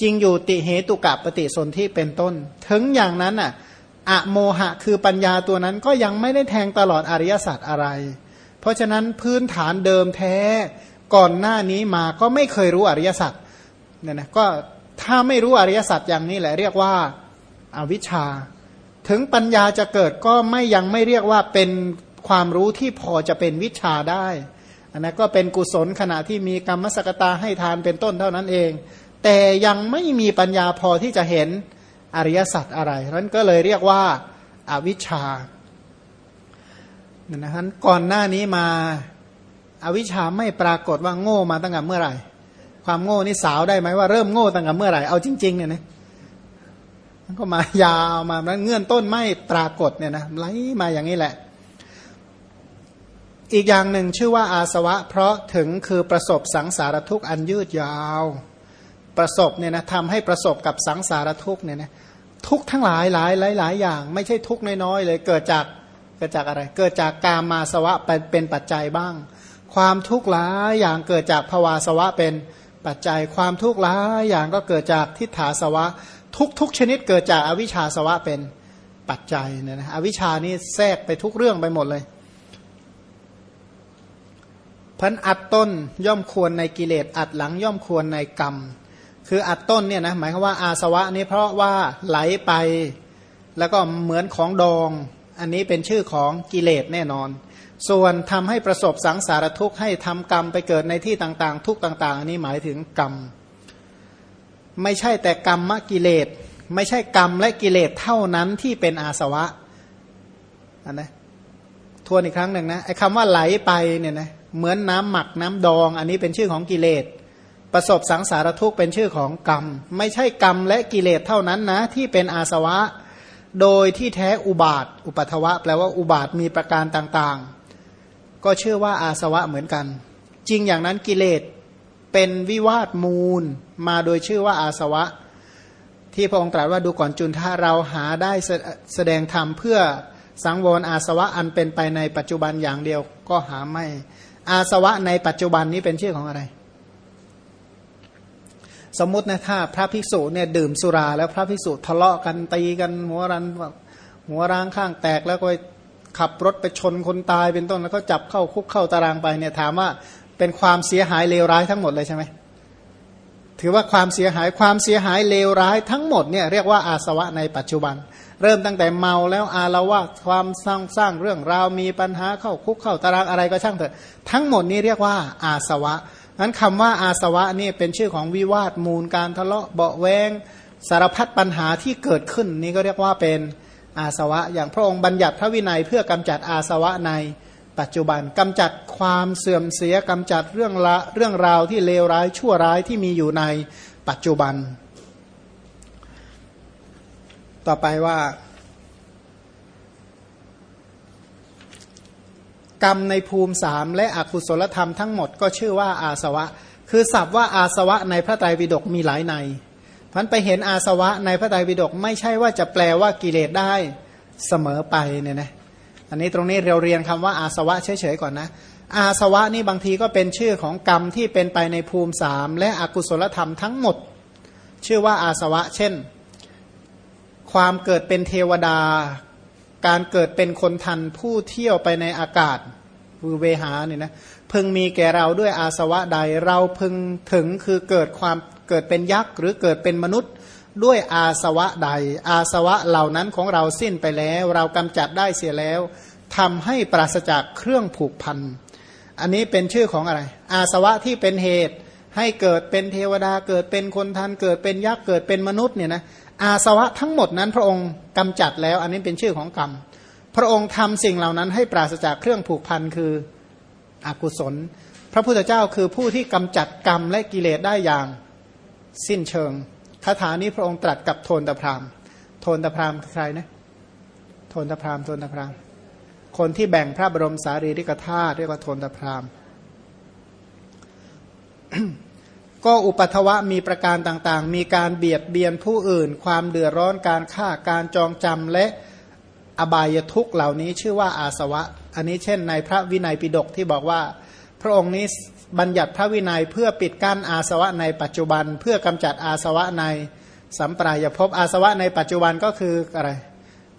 จริงอยู่ติเหตุกับปฏิสนธิเป็นต้น ถึงอย่างนั้นอะ อะโมหะคือปัญญาตัวนั้นก็ยังไม่ได้แทงตลอดอริยสัจอะไร เพราะฉะนั้นพื้นฐานเดิมแท้ก่อนหน้านี้มาก็ไม่เคยรู้อริยสัจเนี่ยนะก็ถ้าไม่รู้อริยสัจอย่างนี้แหละเรียกว่าอาวิชชา ถึงปัญญาจะเกิดก็ไม่ยังไม่เรียกว่าเป็นความรู้ที่พอจะเป็นวิชาได้อันนั้นก็เป็นกุศลขณะที่มีกรรมสกตาให้ทานเป็นต้นเท่านั้นเอง แต่ยังไม่มีปัญญาพอที่จะเห็น อริยสัจอะไรนั้นก็เลยเรียกว่าอาวิชชานะฮะก่อนหน้านี้มาอาวิชชาไม่ปรากฏว่าโง่มาตั้งแต่เมื่อไหร่ ความโง่นี่สาวได้ไหมว่าเริ่มโง่ตั้งแต่เมื่อไหร่ เอาจริงๆเนี่ยนะมันก็มายาวมาแล้วเงื่อนต้นไม่ปรากฏเนี่ยนะไหลมาอย่างนี้แหละ อีกอย่างหนึ่งชื่อว่าอาสวะ เพราะถึงคือประสบสังสารทุกข์อันยืดยาว ประสบเนี่ยนะทำให้ประสบกับสังสารทุกเนี่ยนะทุกทั้งหลายหลายหลายหลายอย่าง ไม่ใช่ทุกน้อยๆเลย เกิดจากเกิดจากอะไร เกิดจากกามาสวะเป็นปัจจัยบ้าง ความทุกข์หลายอย่างเกิดจากภวาสวะเป็นปัจจัย ความทุกข์หลายอย่างก็เกิดจากทิฏฐาสวะ ทุกทุกชนิดเกิดจากอวิชชาสวะเป็นปัจจัยเนี่ยนะอวิชชานี่แทรกไปทุกเรื่องไปหมดเลยพันอัดต้นย่อมควรในกิเลสอัดหลังย่อมควรในกรรม คืออัดต้นเนี่ยนะหมายความว่าอาสวะนี้เพราะว่าไหลไปแล้วก็เหมือนของดอง อันนี้เป็นชื่อของกิเลสแน่นอน ส่วนทำให้ประสบสังสารทุกข์ให้ทำกรรมไปเกิดในที่ต่างๆ ทุกต่างๆ อันนี้หมายถึงกรรม ไม่ใช่แต่กรรมมกิเลส ไม่ใช่กรรมและกิเลสเท่านั้นที่เป็นอาสวะอันนะทวนอีกครั้งหนึ่งนะไอ้คำว่าไหลไปเนี่ยนะเหมือนน้ำหมักน้ำดอง อันนี้เป็นชื่อของกิเลส ประสบสังสารทุกข์เป็นชื่อของกรรม ไม่ใช่กรรมและกิเลสเท่านั้นนะ ที่เป็นอาสวะ โดยที่แท้อุบาท อุปัทวะ แปลว่าอุบาทมีประการต่างๆ ก็เชื่อว่าอาสวะเหมือนกัน จริงอย่างนั้นกิเลสเป็นวิวาทมูล มาโดยชื่อว่าอาสวะ ที่พระองค์ตรัสว่าดูก่อนจุนถ้าเราหาได้แสดงธรรมเพื่อสังวรอาสวะอันเป็นไปในปัจจุบันอย่างเดียวก็หาไม่ อาสวะในปัจจุบันนี้เป็นชื่อของอะไร สมมตินะถ้าพระภิกษุเนี่ยดื่มสุรา แล้วพระภิกษุทะเลาะกันตีกันหัวรันหัวร้างข้างแตกแล้วก็ขับรถไปชนคนตายเป็นต้นแล้วก็จับเข้าคุกเข้าตารางไปเนี่ยถามว่าเป็นความเสียหายเลวร้ายทั้งหมดเลยใช่ไหมถือว่าความเสียหายความเสียหายเลวร้ายทั้งหมดเนี่ยเรียกว่าอาสวะในปัจจุบัน เริ่มตั้งแต่เมาแล้วอาละวาความสร้างสร้างเรื่องราวมีปัญหาเข้าคุกเข้าตารางอะไรก็ช่างเถอะทั้งหมดนี้เรียกว่าอาสวะ นั้นคำว่าอาสวะนี่เป็นชื่อของวิวาทมูลการทะเลาะเบาแวงสารพัดปัญหาที่เกิดขึ้นนี่ก็เรียกว่าเป็นอาสวะ อย่างพระองค์บัญญัติพระวินัยเพื่อกำจัดอาสวะในปัจจุบันกำจัดความเสื่อมเสียกำจัดเรื่องละเรื่องราวที่เลวร้ายชั่วร้ายที่มีอยู่ในปัจจุบัน ต่อไปว่า กรรมในภูมิสามและอกุศลธรรมทั้งหมดก็ชื่อว่าอาสวะ คือศัพท์ว่าอาสวะในพระไตรปิฎกมีหลายในพันไปเห็นอาสวะในพระไตรปิฎกไม่ใช่ว่าจะแปลว่ากิเลสได้เสมอไปเนี่ยนะอันนี้ตรงนี้เราเรียนคำว่าอาสวะเฉยๆก่อนนะ อาสวะนี่บางทีก็เป็นชื่อของกรรมที่เป็นไปในภูมิสามและอกุศลธรรมทั้งหมด ชื่อว่าอาสวะ เช่น ความเกิดเป็นเทวดา การเกิดเป็นคนทันผู้เที่ยวไปในอากาศคือเวหาเนี่ยนะพึงมีแก่เราด้วยอาสวะใดเราพึงถึงคือเกิดความเกิดเป็นยักษ์ หรือเกิดเป็นมนุษย์ด้วยอาสวะใด อาสวะเหล่านั้นของเราสิ้นไปแล้ว เรากำจัดได้เสียแล้วทำให้ปราศจากเครื่องผูกพันอันนี้เป็นชื่อของอะไร อาสวะที่เป็นเหตุให้เกิดเป็นเทวดาเกิดเป็นคนทันเกิดเป็นยักษ์เกิดเป็นมนุษย์เนี่ยนะ อาสวะทั้งหมดนั้นพระองค์กำจัดแล้ว อันนี้เป็นชื่อของกรรม พระองค์ทำสิ่งเหล่านั้นให้ปราศจากเครื่องผูกพันคืออกุศล พระพุทธเจ้าคือผู้ที่กำจัดกรรมและกิเลสได้อย่างสิ้นเชิงคาถานี้พระองค์ตรัสกับโทนตะพรามโทนตะพรามใครนะโทนตะพรามโทนตะพรามคนที่แบ่งพระบรมสารีริกธาตุเรียกว่าโทนตะพราม ก็อุปัทวะมีประการต่างๆ มีการเบียดเบียนผู้อื่น ความเดือดร้อนการฆ่าการจองจำและอบายทุกเหล่านี้ชื่อว่าอาสวะ อันนี้เช่นในพระวินัยปิฎกที่บอกว่า พระองค์นี้บัญญัติพระวินัยเพื่อปิดกั้นอาสวะในปัจจุบัน เพื่อกำจัดอาสวะในสัมปรายภพอาสวะในปัจจุบันก็คืออะไร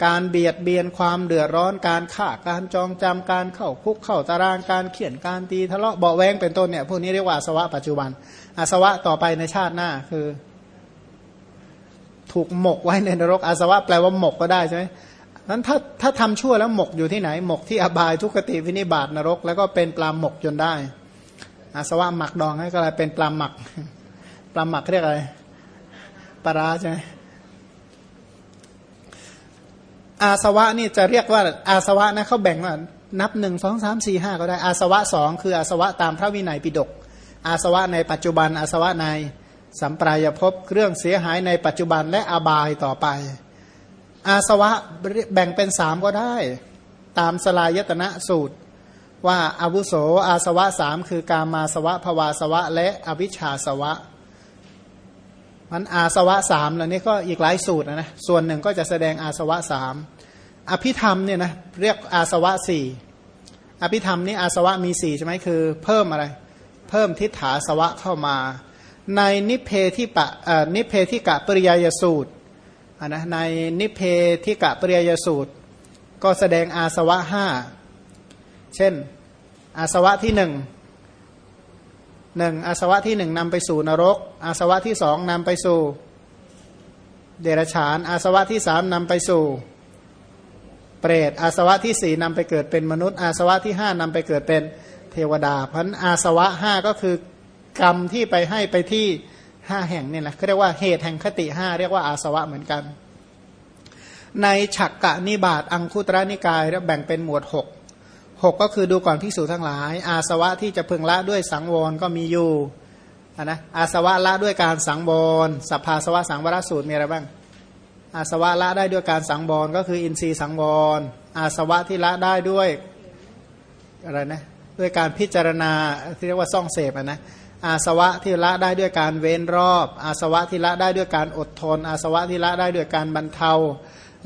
การเบียดเบียนความเดือดร้อนการฆ่าการจองจำการเข้าคุกเข้าตารางการเขียนการตีทะเลาะเบาแวงเป็นต้นเนี่ยพวกนี้เรียกว่าอาสวะปัจจุบัน อาสวะต่อไปในชาติหน้าคือ ถูกหมกไว้ในนรก อาสวะแปลว่าหมกก็ได้ใช่ไหมนั้นถ้าถ้าทำชั่วแล้วหมกอยู่ที่ไหน หมกที่อบายทุกติวินิบาตนรก แล้วก็เป็นปลาหมกจนได้ อาสวะหมักดองให้ก็เลยเป็นปลาหมัก ปลาหมักเรียกอะไรปลาใช่ไหมอาสวะนี่จะเรียกว่าอาสวะนะเขาแบ่งว่านับหนึ่งสองสามสี่ห้าก็ได้อาสวะสองคืออาสวะตามพระวินัยปิฎก อาสวะในปัจจุบัน อาสวะในสัมปรายภพเรื่องเสียหายในปัจจุบันและอบายต่อไป อาสวะแบ่งเป็นสามก็ได้ ตามสลายตนะสูตร ว่าอาวุโสอาสวะสามคือกามาสวะภวาสวะ และอวิชชาสวะมันอาสวะสามเหล่านี้ก็อีกหลายสูตรนะนะส่วนหนึ่งก็จะแสดงอาสวะสามอภิธรรมเนี่ยนะเรียกอาสวะสี่อภิธรรมนี่อาสวะมีสี่ใช่ไหมคือ เพิ่มอะไร เพิ่มทิฏฐาสวะเข้ามา ในนิเพธิปะนิเพธิกะปริยยสูตรนะในนิเพธิกะปริยยสูตร ก็แสดงอาสวะห้าเช่น อาสวะที่หนึ่งหนึ่งอาสวะที่หนึ่งนำไปสู่นรก อาสวะที่สองนำไปสู่ เดรัจฉาน อาสวะที่สามนำไปสู่ เปรตอาสวะที่สี่นำไปเกิดเป็นมนุษย์ อาสวะที่ห้านำไปเกิดเป็น เทวดาเพราะอาสวะห้าก็คือกรรมที่ไปให้ไปที่ห้าแห่งนี่แหละเขาเรียกว่าเหตุแห่งคติห้าเรียกว่าอาสวะเหมือนกัน ในฉักกะนิบาตอังคุตระนิกายแบ่งเป็นหมวดหกหกก็คือดูก่อนพิสูจทั้งหลาย อาสวะที่จะพึงละด้วยสังวรก็มีอยู่นะอาสวะละด้วยการสังวรสัพพาสวะสังวรสูตรมีอะไรบ้างอาสวะละได้ด้วยการสังวรก็คืออินทรีย์สังวรอาสวะที่ละได้ด้วยอะไรนะ ด้วยการพิจารณาที่เรียกว่าซ่องเสพนะอาสวะที่ละได้ด้วยการเว้นรอบ อาสวะที่ละได้ด้วยการอดทน อาสวะที่ละได้ด้วยการบรรเทา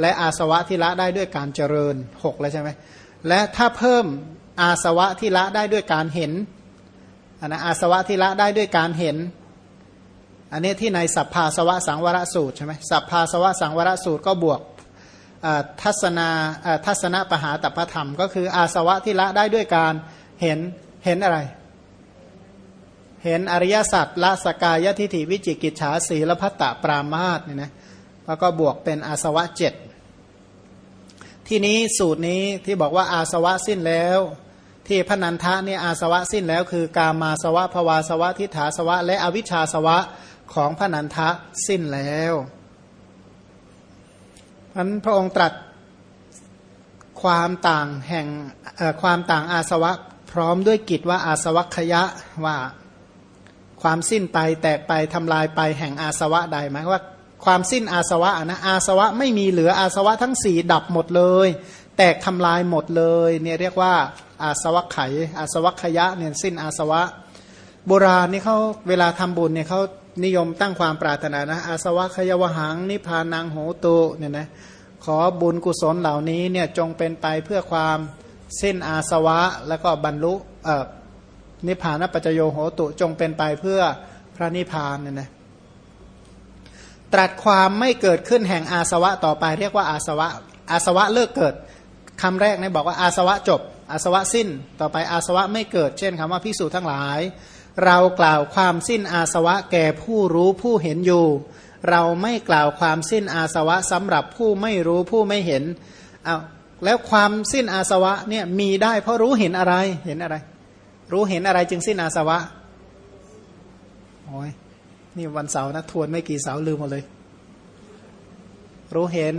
และอาสวะที่ละได้ด้วยการเจริญหกแล้วใช่ไหมและถ้าเพิ่มอาสวะที่ละได้ด้วยการเห็นนะอาสวะที่ละได้ด้วยการเห็น อันนี้ที่ในสัพพาสวะสังวรสูตรใช่ไหมสัพพาสวะสังวรสูตรก็บวกทัศนาทัศนะปหาตปธรรม ก็คืออาสวะที่ละได้ด้วยการเเห็นเห็นอะไร เห็นอริยสัจละสกายทิฏฐิวิจิกิจฉาสีละพัตตปรามาสเนี่ยนะแล้วก็บวกเป็นอาสวะเจ็ดที่นี้สูตรนี้ที่บอกว่าอาสวะสิ้นแล้ว ที่พนันทะเนี่ยอาสวะสิ้นแล้ว คือกามาสวะภวาสวะทิฏฐาสวะ และอวิชชาสวะของพนันทะสิ้นแล้วพันพระองค์ตรัสความต่างแห่งความต่างอาสวะ ร้อมด้วยกิจว่าอาสวัคยะว่าความสิ้นไปแตกไปทำลายไปแห่งอาสวะใดหมายว่าความสิ้นอาสวะนะอาสวะไม่มีเหลืออาสวะทั้งสี่ดับหมดเลย แตกทำลายหมดเลยเนี่ยเรียกว่าอาสวะไข อาสวะขยะเนี่ยสิ้นอาสวะ โบราณนี่เขาเวลาทำบุญเนี่ยเขานิยมตั้งความปรารถนานะอาสวะขยวหังนิพานังโหตุเนี่ยนะขอบุญกุศลเหล่านี้เนี่ยจงเป็นไปเพื่อความ สิ้นอาสวะแล้วก็บรรลุนิพพานปัจโยโหตุจงเป็นไปเพื่อพระนิพพานเนี่ยนะตรัสความไม่เกิดขึ้นแห่งอาสวะต่อไปเรียกว่าอาสวะ อาสวะเลิกเกิดคำแรกเนี่ยบอกว่าอาสวะจบ อาสวะสิ้น ต่อไปอาสวะไม่เกิด เช่นคำว่าพิสูจน์ทั้งหลาย เรากล่าวความสิ้นอาสวะแก่ผู้รู้ผู้เห็นอยู่ เราไม่กล่าวความสิ้นอาสวะสำหรับผู้ไม่รู้ผู้ไม่เห็นเอา แล้วความสิ้นอาสวะเนี่ยมีได้เพราะรู้เห็นอะไรเห็นอะไร รู้เห็นอะไรจึงสิ้นอาสวะโอ้ยนี่วันเสาร์นะทวนไม่กี่เสาร์ลืมหมดเลย รู้เห็น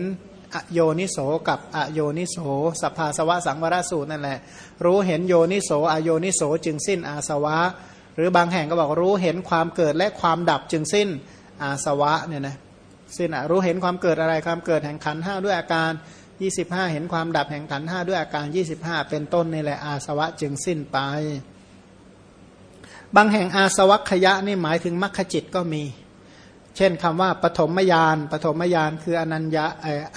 อโยนิโสกับอโยนิโสสัพพาสวะสังวรสูตรนั่นแหละ รู้เห็นโยนิโสอโยนิโสจึงสิ้นอาสวะ หรือบางแห่งก็บอกรู้เห็นความเกิดและความดับจึงสิ้นอาสวะเนี่ยนะสิ้นรู้เห็นความเกิดอะไรความเกิดแห่งขันห้าด้วยอาการ 25 เห็นความดับแห่งขันห้าด้วยอาการ 25 เป็นต้นนี่แหละอาสวะจึงสิ้นไป บางแห่งอาสวัคยะนี่หมายถึงมรรคจิตก็มี เช่นคำว่าปฐมยานปฐมยานคืออนัญญา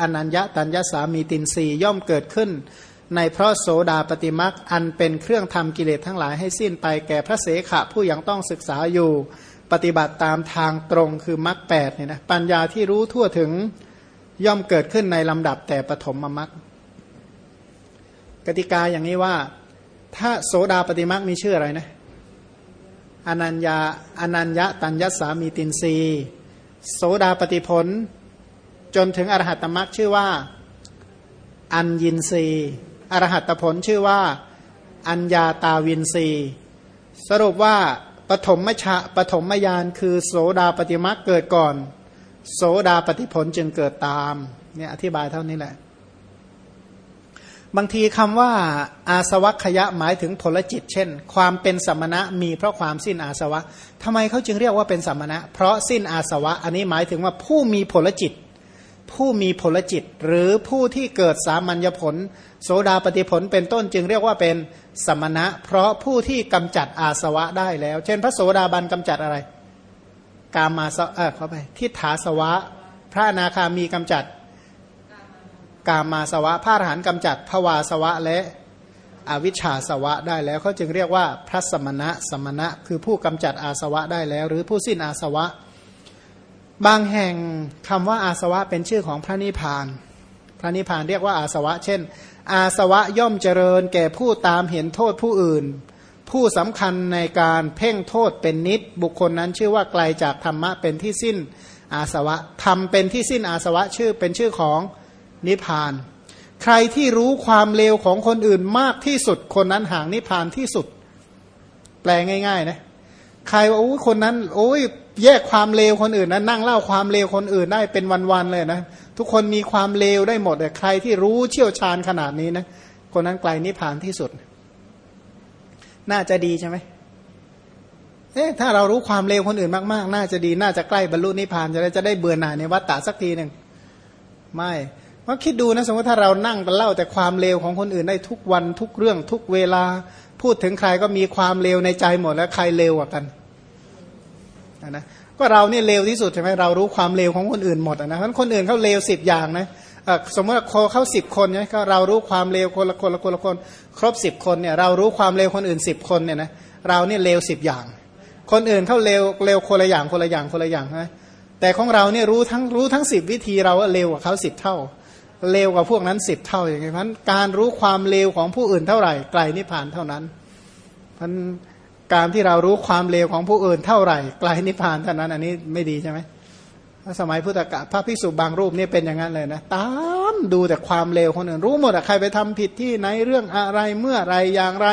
อนัญญาตัญญสามีตินสีย่อมเกิดขึ้น ในเพราะโสดาปฏิมักอันเป็นเครื่องทำกิเลสทั้งหลายให้สิ้นไปแก่พระเสขะผู้ยังต้องศึกษาอยู่ ปฏิบัติตามทางตรงคือมรรคแปดเนี่ยนะปัญญาที่รู้ทั่วถึง ย่อมเกิดขึ้นในลำดับแต่ปฐมมมักกติกาอย่างนี้ว่า ถ้าโสดาปฏิมักมีชื่ออะไรนะอนัญญาอนัญญาตัญญสามีตินรีโสดาปฏิผล จนถึงอรหัตมักชื่อว่า อัญญินรีอรหัตผลชื่อว่า อัญญาตาวินรีสรุปว่าปฐมมชะปฐมมยานคือโสดาปฏิมักเกิดก่อน โสดาปฏิผลจึงเกิดตาม เนี่ยอธิบายเท่านี้แหละ บางทีคำว่า อาสวัคยะหมายถึงผลจิต เช่น ความเป็นสัมมณะมีเพราะความสิ้นอาสวะทำไมเขาจึงเรียกว่าเป็นสัมมณะ เพราะสิ้นอาสวะ อันนี้หมายถึงว่าผู้มีผลจิต ผู้มีผลจิต หรือผู้ที่เกิดสามัญญผล โสดาปฏิผลเป็นต้นจึงเรียกว่าเป็นสมณะ เพราะผู้ที่กำจัดอาสวะได้แล้ว เช่น พระโสดาบันกำจัดอะไร กามาสเออเข้าไปทิฏฐาสวะ พระนาคามีกำจัด กามาสวะ พระอรหันต์กำจัดภวาสวะและอวิชชาสวะได้แล้วเขาจึงเรียกว่าพระสมณะสมณะ คือผู้กำจัดอาสวะได้แล้ว หรือผู้สิ้นอาสวะ บางแห่งคำว่าอาสวะเป็นชื่อของพระนิพพาน พระนิพพานเรียกว่าอาสวะ เช่น อาสวะย่อมเจริญแก่ผู้ตามเห็นโทษผู้อื่น ผู้สำคัญในการเพ่งโทษเป็นนิด บุคคลนั้นชื่อว่าไกลจากธรรมะเป็นที่สิ้นอาสวะทำเป็นที่สิ้นอาสวะชื่อเป็นชื่อของนิพพาน ใครที่รู้ความเลวของคนอื่นมากที่สุด คนนั้นห่างนิพพานที่สุด แปลง่าย ๆ นะ ใครว่าโอ้คนนั้น โอ้ยแยกความเลวคนอื่นนะนั่งเล่าความเลวคนอื่นได้เป็นวันๆเลยนะ ทุกคนมีความเลวได้หมดเลยใครที่รู้เชี่ยวชาญขนาดนี้นะ คนนั้นไกลนิพพานที่สุด น่าจะดีใช่ไหมเอ๊ะถ้าเรารู้ความเลวคนอื่นมากๆ น่าจะดี น่าจะใกล้บรรลุนิพพานจะได้จะได้เบื่อหน่ายในวัฏฏะสักทีหนึ่งไม่เพราะคิดดูนะสมมติถ้าเรานั่งไปเล่าแต่ความเลวของคนอื่นได้ทุกวันทุกเรื่องทุกเวลา พูดถึงใครก็มีความเลวในใจหมดแล้วใครเลวกว่ากันนะก็เราเนี่ยเลวที่สุดใช่ไหมเรารู้ความเลวของคนอื่นหมดนะเพราะคนอื่นเขาเลวสิบอย่างนะ สมมติว่าเขาสิบคนเนี่ยก็เรารู้ความเลวคนละคนละคนละคน ครบสิบคนเนี่ยเรารู้ความเลวคนอื่นสิบคนเนี่ยนะเราเนี่ยเลวสิบอย่าง คนอื่นเขาเลวเลวคนละอย่างคนละอย่างคนละอย่างนะแต่ของเราเนี่ยรู้ทั้งรู้ทั้งสิบวิธีเราเลวกว่าเขาสิบเท่าเลวกว่าพวกนั้นสิบเท่าอย่างนี้เพราะการรู้ความเลวของผู้อื่นเท่าไหร่ไกลนิพพานเท่านั้นพันการที่เรารู้ความเลวของผู้อื่นเท่าไหร่ไกลนิพพานเท่านั้น อันนี้ไม่ดีใช่ไหม สมัยพุทธกาลพระภิกษุบางรูปนี่เป็นอย่างนั้นเลยนะ ตามดูแต่ความเลวคนอื่นรู้หมดอะใครไปทำผิดที่ไหนเรื่องอะไรเมื่อไรอย่างไร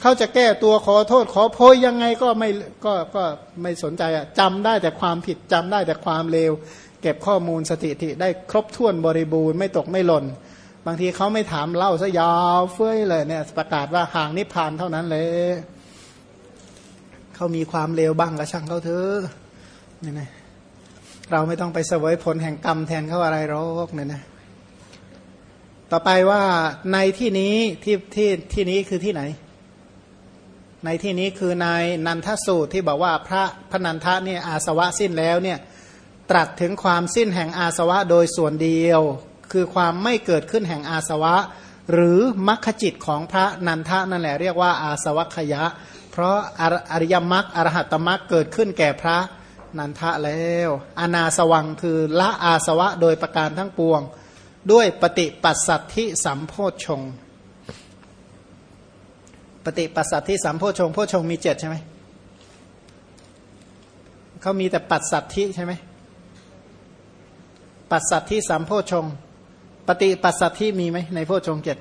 เขาจะแก้ตัวขอโทษขอโพยยังไงก็ไม่ก็ก็ไม่สนใจอะจำได้แต่ความผิดจำได้แต่ความเลว เก็บข้อมูลสถิติได้ครบถ้วนบริบูรณ์ไม่ตกไม่หล่น บางทีเขาไม่ถามเล่าซะยาวเฟ้ยเลยเนี่ยประกาศว่าห่างนิพพานเท่านั้นเลยเขามีความเลวบ้างก็ช่างเขาเถอะนี่นะ เราไม่ต้องไปเสวยผลแห่งกรรมแทนเขาอะไรหรอกเนี่ยนะ ต่อไปว่าในที่นี้ที่ที่ที่นี้คือที่ไหน ในที่นี้คือในนันทสูตรที่บอกว่าพระพนันทะเนี่ยอาสวะสิ้นแล้วเนี่ยตรัสถึงความสิ้นแห่งอาสวะโดยส่วนเดียว คือความไม่เกิดขึ้นแห่งอาสวะ หรือมัคคจิตของพระนันทะนั่นแหละเรียกว่าอาสวัคยะ เพราะอริยมรรคอรหัตมรรคเกิดขึ้นแก่พระ นันทะแล้ว อนาสวังคือละอาสวะโดยประการทั้งปวง ด้วยปฏิปัสสัตทิสัมโพชง ปฏิปัสสัทธิสัมโพชฌงค์โพชฌงค์มีเจ็ดใช่ไหมเขามีแต่ปัสสัทธิใช่ไหมปัสสัทธิสัมโพชฌงค์ ปฏิปัสสัทธิมีไหมในโพชฌงค์เจ็ด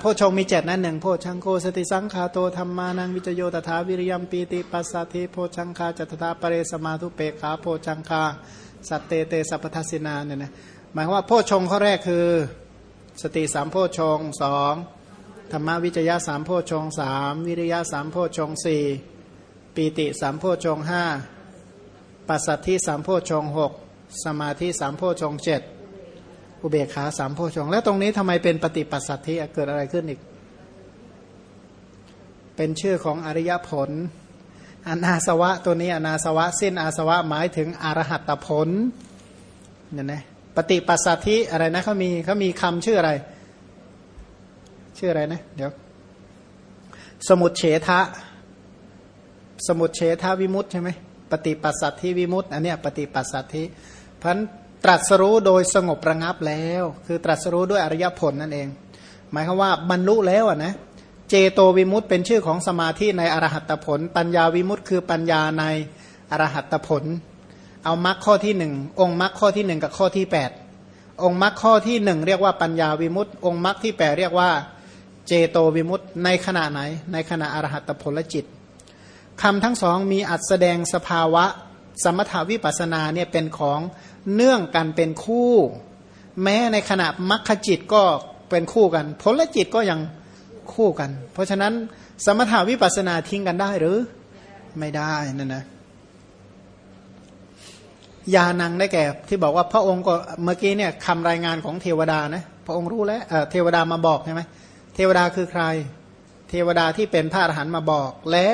โพชฌงค์มีเจ็ดนั่นหนึ่งโพชฌังโคสติสังขาโตธัมมานังวิจโยตถาวิริยัมปีติปัสสัทธิโพชฌังคา จ ตถาปเรสมาธุเปกขโพชฌังคาสัตเตเตสัพพทัสสินาเนี่ยนะหมายว่าโพชงข้อแรกคือ สติสามโพชงสองธรรมวิจยะสามโพชงสามวิริยะสามโพชงสี่ปีติสามโพชงห้าปัสสัทธิสามโพชงหกสมาธิสามโพชงเจ็ด อุเบกขาสามโพชงแล้วตรงนี้ทำไมเป็นปฏิปัสสัทธิเกิดอะไรขึ้นอีก เป็นชื่อของอริยผลอนาสวะตัวนี้อนาสวะสิ้นอาสวะหมายถึงอรหัตผลเนี่ยนะปฏิปัสสัทธิอะไรนะเขามีเขามีคำชื่ออะไร ชื่ออะไรนะเดี๋ยว สมุดเฉทะ สมุดเฉทะวิมุตใช่ไหมปฏิปัสสัทธิวิมุตอันเนี้ยปฏิปัสสัทธิพัน ตรัสรู้โดยสงบระงับแล้ว คือตรัสรู้ด้วยอริยผลนั่นเอง หมายความว่าบรรลุแล้วนะเจโตวิมุตเป็นชื่อของสมาธิในอรหัตผล ปัญญาวิมุตคือปัญญาในอรหัตผล เอามรรคข้อที่หนึ่งองค์มรรคข้อที่หนึ่งกับข้อที่แปดองค์มรรคข้อที่หนึ่งเรียกว่าปัญญาวิมุตองค์มรรคที่แปดเรียกว่าเจโตวิมุตในขณะไหน ในขณะอรหัตผลจิตคำทั้งสองมีอัดแสดงสภาวะ สมถาวิปัสนาเนี่ยเป็นของ เนื่องกันเป็นคู่ แม้ในขณะมรรคจิตก็เป็นคู่กัน ผลจิตก็ยังคู่กัน เพราะฉะนั้นสมถาวิปัสนาทิ้งกันได้หรือ ไม่ได้นั่นนะยานังได้แก่ที่บอกว่าพระองค์ก็เมื่อกี้เนี่ยคำรายงานของเทวดานะพระองค์รู้แล้วเทวดามาบอกใช่ไหมเทวดาคือใคร เทวดาที่เป็นพระอรหันต์มาบอก และ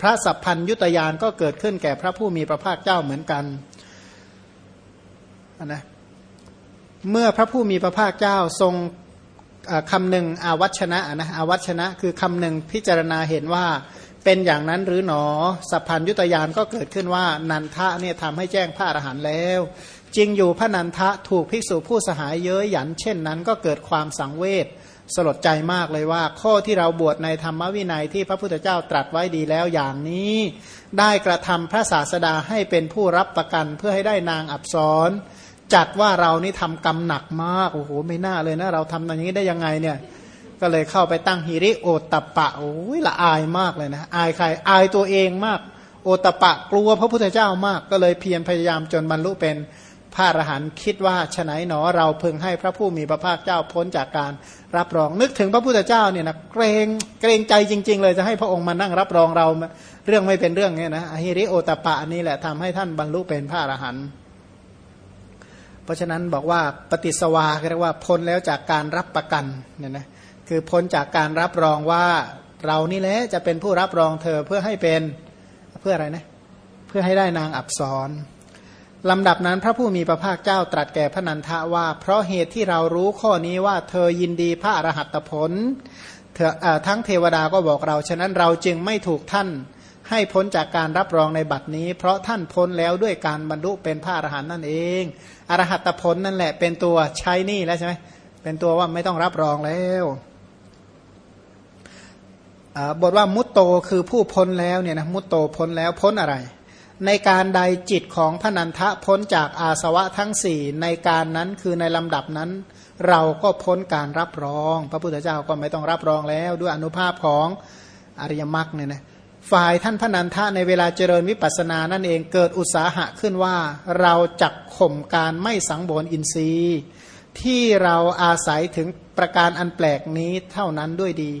พระสัพพัญยุตยานก็เกิดขึ้นแก่พระผู้มีพระภาคเจ้าเหมือนกัน นะเมื่อพระผู้มีพระภาคเจ้าทรงคำหนึ่งอาวัชนะนะอาวัชนะ คือคำหนึ่งพิจารณาเห็นว่าเป็นอย่างนั้นหรือหนอสัพพัญยุตยานก็เกิดขึ้นว่านันทะเนี่ยทำให้แจ้งพระอรหันต์แล้ว จริงอยู่พระนันทะถูกภิกษุผู้สหายเย้ยหยัน เช่นนั้นก็เกิดความสังเวชสลดใจมากเลยว่า ข้อที่เราบวชในธรรมวินัยที่พระพุทธเจ้าตรัสไว้ดีแล้วอย่างนี้ ได้กระทำพระศาสดาให้เป็นผู้รับประกันเพื่อให้ได้นางอับสร จัดว่าเรานี่ทำกรรมหนักมาก โอ้โห ไม่น่าเลยนะ เราทำอย่างนี้ได้ยังไงเนี่ย ก็เลยเข้าไปตั้งฮิริโอตปะ โอ้ยละอายมากเลยนะ อายใคร อายตัวเองมาก โอตปะกลัวพระพุทธเจ้ามาก ก็เลยเพียรพยายามจนบรรลุเป็นพระอรหันต์คิดว่าฉไหนหนอเราพึงให้พระผู้มีพระภาคเจ้าพ้นจากการรับรอง นึกถึงพระพุทธเจ้าเนี่ยนะเกรงเกรงใจจริง ๆ เลยจะให้พระองค์มานั่งรับรองเรา เรื่องไม่เป็นเรื่องเนี่ยนะอหิริโอตปะนี่แหละทำให้ท่านบรรลุเป็นพระอรหันต์ เพราะฉะนั้นบอกว่าปฏิสวาเรียกว่าพ้นแล้วจากการรับประกันเนี่ยนะคือพ้นจากการรับรองว่าเรานี่แหละจะเป็นผู้รับรองเธอเพื่อให้เป็นเพื่ออะไรนะเพื่อให้ได้นางอับสรลำดับนั้นพระผู้มีพระภาคเจ้าตรัสแก่พระนันทะว่า เพราะเหตุที่เรารู้ข้อนี้ว่าเธอยินดีพระอรหัตผลเธอทั้งเทวดาก็บอกเรา ฉะนั้นเราจึงไม่ถูกท่านให้พ้นจากการรับรองในบัดนี้ เพราะท่านพ้นแล้วด้วยการบรรลุเป็นพระอรหันต์นั่นเอง อรหัตผลนั่นแหละ เป็นตัวใช้นี่แล้วใช่ไหมเป็นตัวว่าไม่ต้องรับรองแล้วบทว่ามุตโตคือผู้พ้นแล้วเนี่ยนะมุตโตพ้นแล้วพ้นอะไร ในการใดจิตของพนันทะพ้นจากอาสวะทั้งสี่ในการนั้นคือในลำดับนั้น เราก็พ้นการรับรอง พระพุทธเจ้าก็ไม่ต้องรับรองแล้ว ด้วยอนุภาพของอริยมรรคเนี่ยนะ ฝ่ายท่านพระนันทะในเวลาเจริญวิปัสสนานั่นเองเกิดอุตสาหะขึ้นว่าเราจักข่มการไม่สังบนอินทรีย์ ที่เราอาศัยถึงประการอันแปลกนี้เท่านั้นด้วยดี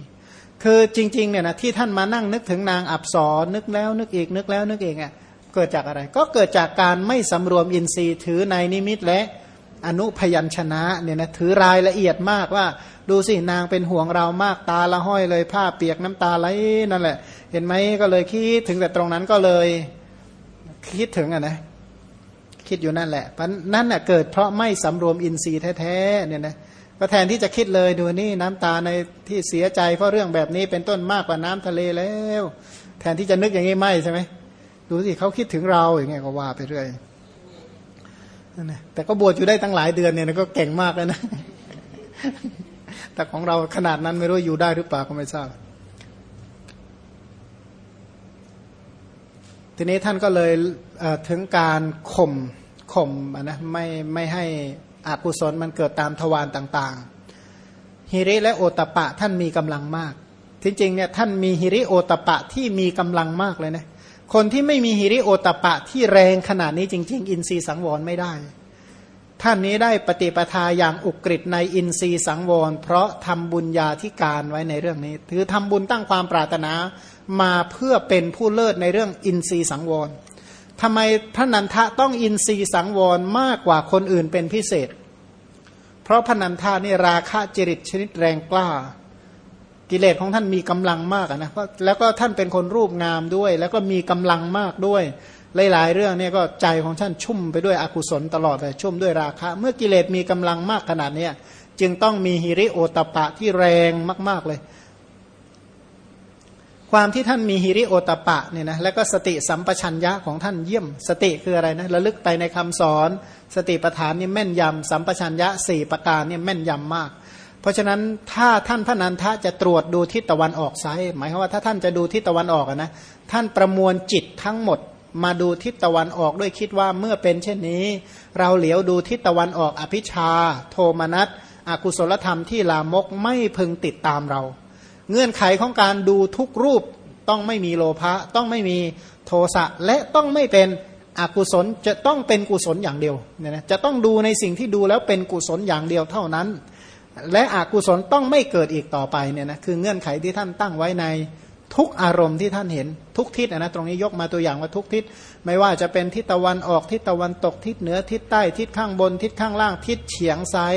คือจริงๆเนี่ยนะที่ท่านมานั่งนึกถึงนางอับสรนึกแล้วนึกอีกนึกแล้วนึกอีกอะเกิดจากอะไร ก็เกิดจากการไม่สำรวมอินทรีย์ถือในนิมิตและอนุพยัญชนะเนี่ยนะถือรายละเอียดมากว่า ดูสินางเป็นห่วงเรามากตาละห้อยเลยผ้าเปียกน้ำตาไหลนั่นแหละ เห็นไหมก็เลยคิดถึงแต่ตรงนั้นก็เลยคิดถึงอะนะคิดอยู่นั่นแหละพนั่นน่ะเกิดเพราะไม่สำรวมอินทรีย์แท้ๆเนี่ยนะก็แทนที่จะคิดเลยดูนี่น้ำตาในที่เสียใจเพราะเรื่องแบบนี้เป็นต้นมากกว่าน้ำทะเลแล้ว แทนที่จะนึกอย่างนี้ไม่ใช่ไหมดูสิเขาคิดถึงเราอย่างเงี้ยก็ว่าไปเรื่อยนะแต่ก็บวชอยู่ได้ตั้งหลายเดือนเนี่ยก็เก่งมากเลยนะ แต่ของเราขนาดนั้นไม่รู้อยู่ได้หรือเปล่าก็ไม่ทราบ ทีนี้ท่านก็เลยถึงการข่มข่มนะไม่ไม่ให้อากุศลมันเกิดตามทวารต่างๆฮิริและโอตปะท่านมีกำลังมากที่จริงเนี่ยท่านมีฮิริโอตปะที่มีกำลังมากเลยนะคนที่ไม่มีฮิริโอตปะที่แรงขนาดนี้จริง ๆ อินทรีย์สังวรไม่ได้ ท่านนี้ได้ปฏิปทาอย่างอุกฤษในอินทรีสังวร เพราะทำบุญญาธิการไว้ในเรื่องนี้ ถือทำบุญตั้งความปรารถนามาเพื่อเป็นผู้เลิศในเรื่องอินทรีสังวรทำไมพระนันทะต้องอินทรีสังวรมากกว่าคนอื่นเป็นพิเศษ เพราะพระนันทานี่ราคะจริตชนิดแรงกล้า กิเลสของท่านมีกำลังมากนะแล้วก็ท่านเป็นคนรูปงามด้วย แล้วก็มีกำลังมากด้วย หลายๆเรื่องเนี่ยก็ใจของท่านชุ่มไปด้วยอกุศลตลอดเลยชุ่มด้วยราคะ เมื่อกิเลสมีกำลังมากขนาดนี้จึงต้องมีฮิริโอตปะที่แรงมาก ๆเลย ความที่ท่านมีฮิริโอตปะเนี่ยนะแล้วก็สติสัมปชัญญะของท่านเยี่ยม สติคืออะไรนะระลึกไปในคำสอน สติปัฏฐานนี่แม่นยำสัมปชัญญะสี่ประการนี่แม่นยำมาก เพราะฉะนั้นถ้าท่านพระนันทะจะตรวจดูทิศตะวันออกไซหมายความว่าถ้าท่านจะดูทิศตะวันออกนะท่านประมวลจิตทั้งหมด มาดูทิศตะวันออกด้วยคิดว่าเมื่อเป็นเช่นนี้ เราเหลียวดูทิศตะวันออกอภิชา โทมนัสอกุศลธรรมที่ลามกไม่พึงติดตามเรา เงื่อนไขของการดูทุกรูปต้องไม่มีโลภะต้องไม่มีโทสะและต้องไม่เป็นอกุศลจะต้องเป็นกุศลอย่างเดียวเนี่ยนะจะต้องดูในสิ่งที่ดูแล้วเป็นกุศลอย่างเดียวเท่านั้น และอกุศลต้องไม่เกิดอีกต่อไปเนี่ยนะคือเงื่อนไขที่ท่านตั้งไว้ใน ทุกอารมณ์ที่ท่านเห็นทุกทิศนะตรงนี้ยกมาตัวอย่างว่าทุกทิศ ไม่ว่าจะเป็นทิศตะวันออกทิศตะวันตกทิศเหนือทิศใต้ทิศข้างบน ทิศข้างล่างทิศเฉียงซ้าย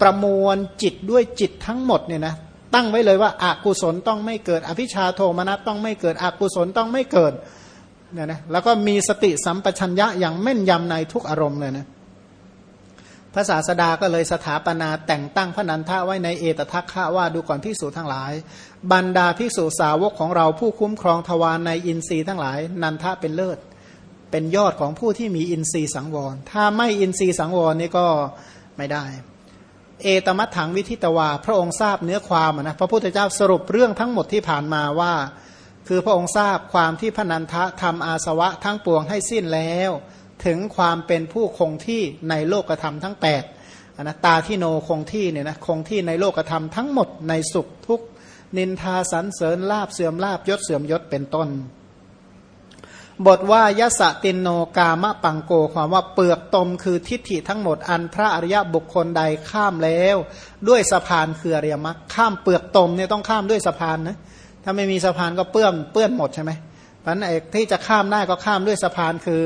ประมวลจิตด้วยจิตทั้งหมดเนี่ยนะตั้งไว้เลยว่าอากุศลต้องไม่เกิด อภิชาโทมนัสต้องไม่เกิดอกุศลต้องไม่เกิดเนี่ยนะแล้วก็มีสติสัมปชัญญะอย่างแม่นยำในทุกอารมณ์เลยนะ พระศาสดาก็เลยสถาปนาแต่งตั้งพระนันทะไว้ในเอตทัคคะว่าดูก่อนภิกษุทั้งหลาย บรรดาภิกษุสาวกของเราผู้คุ้มครองทวารในอินทรีย์ทั้งหลาย นันทะเป็นเลิศ เป็นยอดของผู้ที่มีอินทรีย์สังวร ถ้าไม่อินทรีย์สังวรนี่ก็ไม่ได้ เอตมัตถังวิทิตวา พระองค์ทราบเนื้อความนะพระพุทธเจ้าสรุปเรื่องทั้งหมดที่ผ่านมาว่า คือพระองค์ทราบความที่พระนันทะทำอาสวะทั้งปวงให้สิ้นแล้ว ถึงความเป็นผู้คงที่ในโลกธรรมทั้ง8ปดนะตาที่โนคงที่เนี่ยนะคงที่ในโลกธรรมทั้งหมดในสุขทุกนินทาสรรเสริญลาบเสื่อมลาบยศเสื่อมยศเป็นต้น บทว่ายสตินโนกามะปังโกความว่าเปลือกตมคือทิฏฐิทั้งหมดอันพระอริยบุคคลใดข้ามแล้ว ด้วยสะพานคืออริยมรรคข้ามเปลือกตมเนี่ยต้องข้ามด้วยสะพานนะถ้าไม่มีสะพานก็เปื้อนเปื้อนหมดใช่ไหมเพราะนั้นที่จะข้ามได้ก็ข้ามด้วยสะพานคือ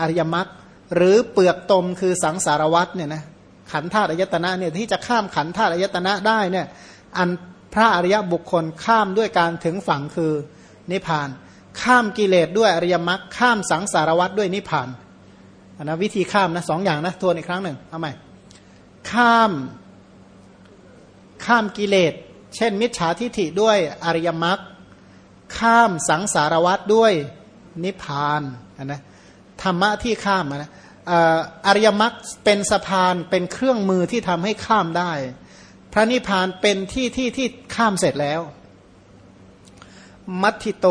อริยมรรคหรือเปลือกตมคือสังสารวัตเนี่ยนะขันธาตุอายตนะเนี่ยที่จะข้ามขันธาตุอายตนะได้เนี่ยอันพระอริยบุคคลข้ามด้วยการถึงฝั่งคือนิพพาน ข้ามกิเลสด้วยอริยมรรคข้ามสังสารวัตด้วยนิพพานอันนะวิธีข้ามนะสองอย่างนะทวนอีกครั้งหนึ่งเอาใหม่ข้ามข้ามกิเลส เช่น มิจฉาทิฐิด้วยอริยมรรคข้ามสังสารวัตด้วยนิพพานนะ ธรรมะที่ข้ามนะอริยมรรคเป็นสะพานเป็นเครื่องมือที่ทำให้ข้ามได้ พระนิพพานเป็นที่ที่ที่ข้ามเสร็จแล้ว มัทธิโต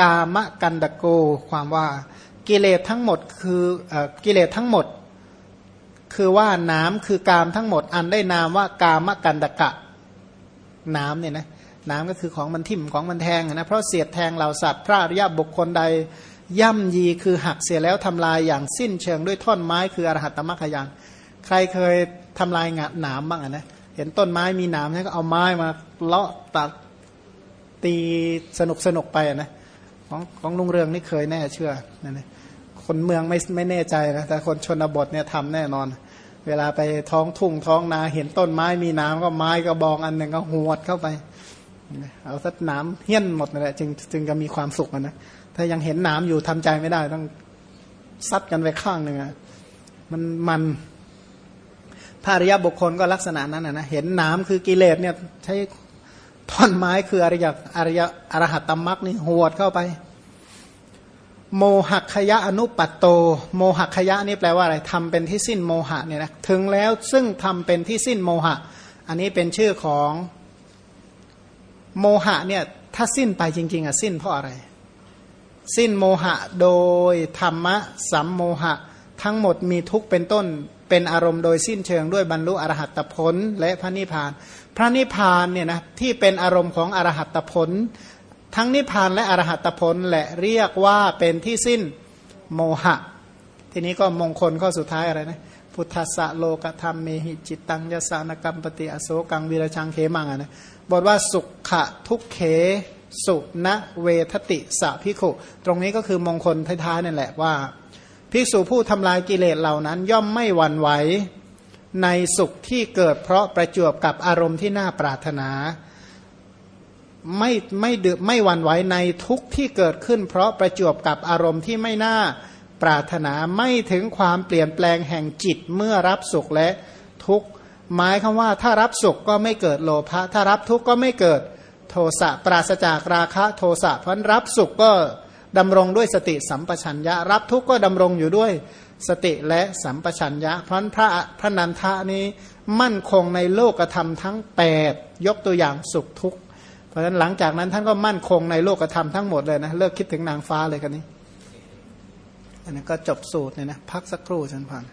กามกันดโก ความว่ากิเลสทั้งหมดคืออกิเลสทั้งหมด คือว่าน้ำคือกามทั้งหมด อันได้นามว่ากามกันดกะ น้ำเนี่ยนะน้ำก็คือของมันทิ่มของมันแทงนะเพราะเสียดแทงเหล่าสัตว์พระอริยบุคคลใด ย่ำยีคือหักเสียแล้วทำลายอย่างสิ้นเชิงด้วยท่อนไม้คืออรหัตตมรรคยาน ใครเคยทำลายงาหนามบ้างนะเห็นต้นไม้มีหนามใช่ก็เอาไม้มาเลาะตัดตีสนุกสนุกไปนะของของลุงเรืองนี่เคยแน่เชื่อนั่นะคนเมืองไม่ไม่แน่ใจนะแต่คนชนบทเนี่ยทำแน่นอน เวลาไปท้องทุ่งท้องนาเห็นต้นไม้มีน้ำก็ไม้ก็บองอันหนึ่งก็หวดเข้าไป เอาสักน้ำเฮี้ยนหมดนั่นแหละจึงจึงจะมีความสุขนะ ถ้ายังเห็นหนามอยู่ทำใจไม่ได้ ต้องซัดกันไปข้างหนึ่งอะมันมันพระอริยบุคคลก็ลักษณะนั้นนะเห็นหนามคือกิเลสเนี่ยใช้ท่อนไม้คืออริยอริยอรหัตตมรักนี่หวดเข้าไป โมหักขยะอนุปัตโต โมหักขยะนี่แปลว่าอะไรทำเป็นที่สิ้นโมหะเนี่ยนะถึงแล้วซึ่งทำเป็นที่สิ้นโมหะ อันนี้เป็นชื่อของโมหะเนี่ยถ้าสิ้นไปจริง ๆอะสิ้นเพราะอะไร สิ้นโมหะโดยธรรมะสัมโมหะ ทั้งหมดมีทุกเป็นต้นเป็นอารมณ์โดยสิ้นเชิงด้วยบรรลุอรหัตผลและพระนิพพาน พระนิพพานเนี่ยนะที่เป็นอารมณ์ของอรหัตผล ทั้งนิพพานและอรหัตผลและเรียกว่าเป็นที่สิ้นโมหะ ทีนี้ก็มงคลข้อสุดท้ายอะไรนะพุทธะโลกธรรมเมหิจิตตังยสานกรรมปฏิอโศกังวีรชังเขมังนะบทว่าสุขะทุกเข สุณเวทติสะพิขุตรงนี้ก็คือมงคลท้ายๆนั่นแหละว่า ภิกษุผู้ทำลายกิเลสเหล่านั้น ย่อมไม่หวั่นไหวในสุขที่เกิดเพราะประจวบกับอารมณ์ที่น่าปรารถนา ไม่ไม่ดืไม่หวั่นไหวในทุกที่เกิดขึ้น เพราะประจวบกับอารมณ์ที่ไม่น่าปรารถนาไม่ถึงความเปลี่ยนแปลงแห่งจิตเมื่อรับสุขและทุกข์หมายคำว่าถ้ารับสุขก็ไม่เกิดโลภะถ้ารับทุกข์ก็ไม่เกิด โทสะปราศจากราคะโทสะพันรับสุขก็ดำรงด้วยสติสัมปชัญญะ รับทุกข์ก็ดำรงอยู่ด้วยสติและสัมปชัญญะเพราะพระพระนันทะนี้มั่นคงในโลกธรรมทั้ง 8 ยกตัวอย่างสุขทุกข์เพราะฉะนั้นหลังจากนั้นท่านก็มั่นคงในโลกธรรมทั้งหมดเลยนะเลิกคิดถึงนางฟ้าเลยกันนี้ อันนี้ก็จบสูตรเนี่ยนะพักสักครู่ฉันผ่าน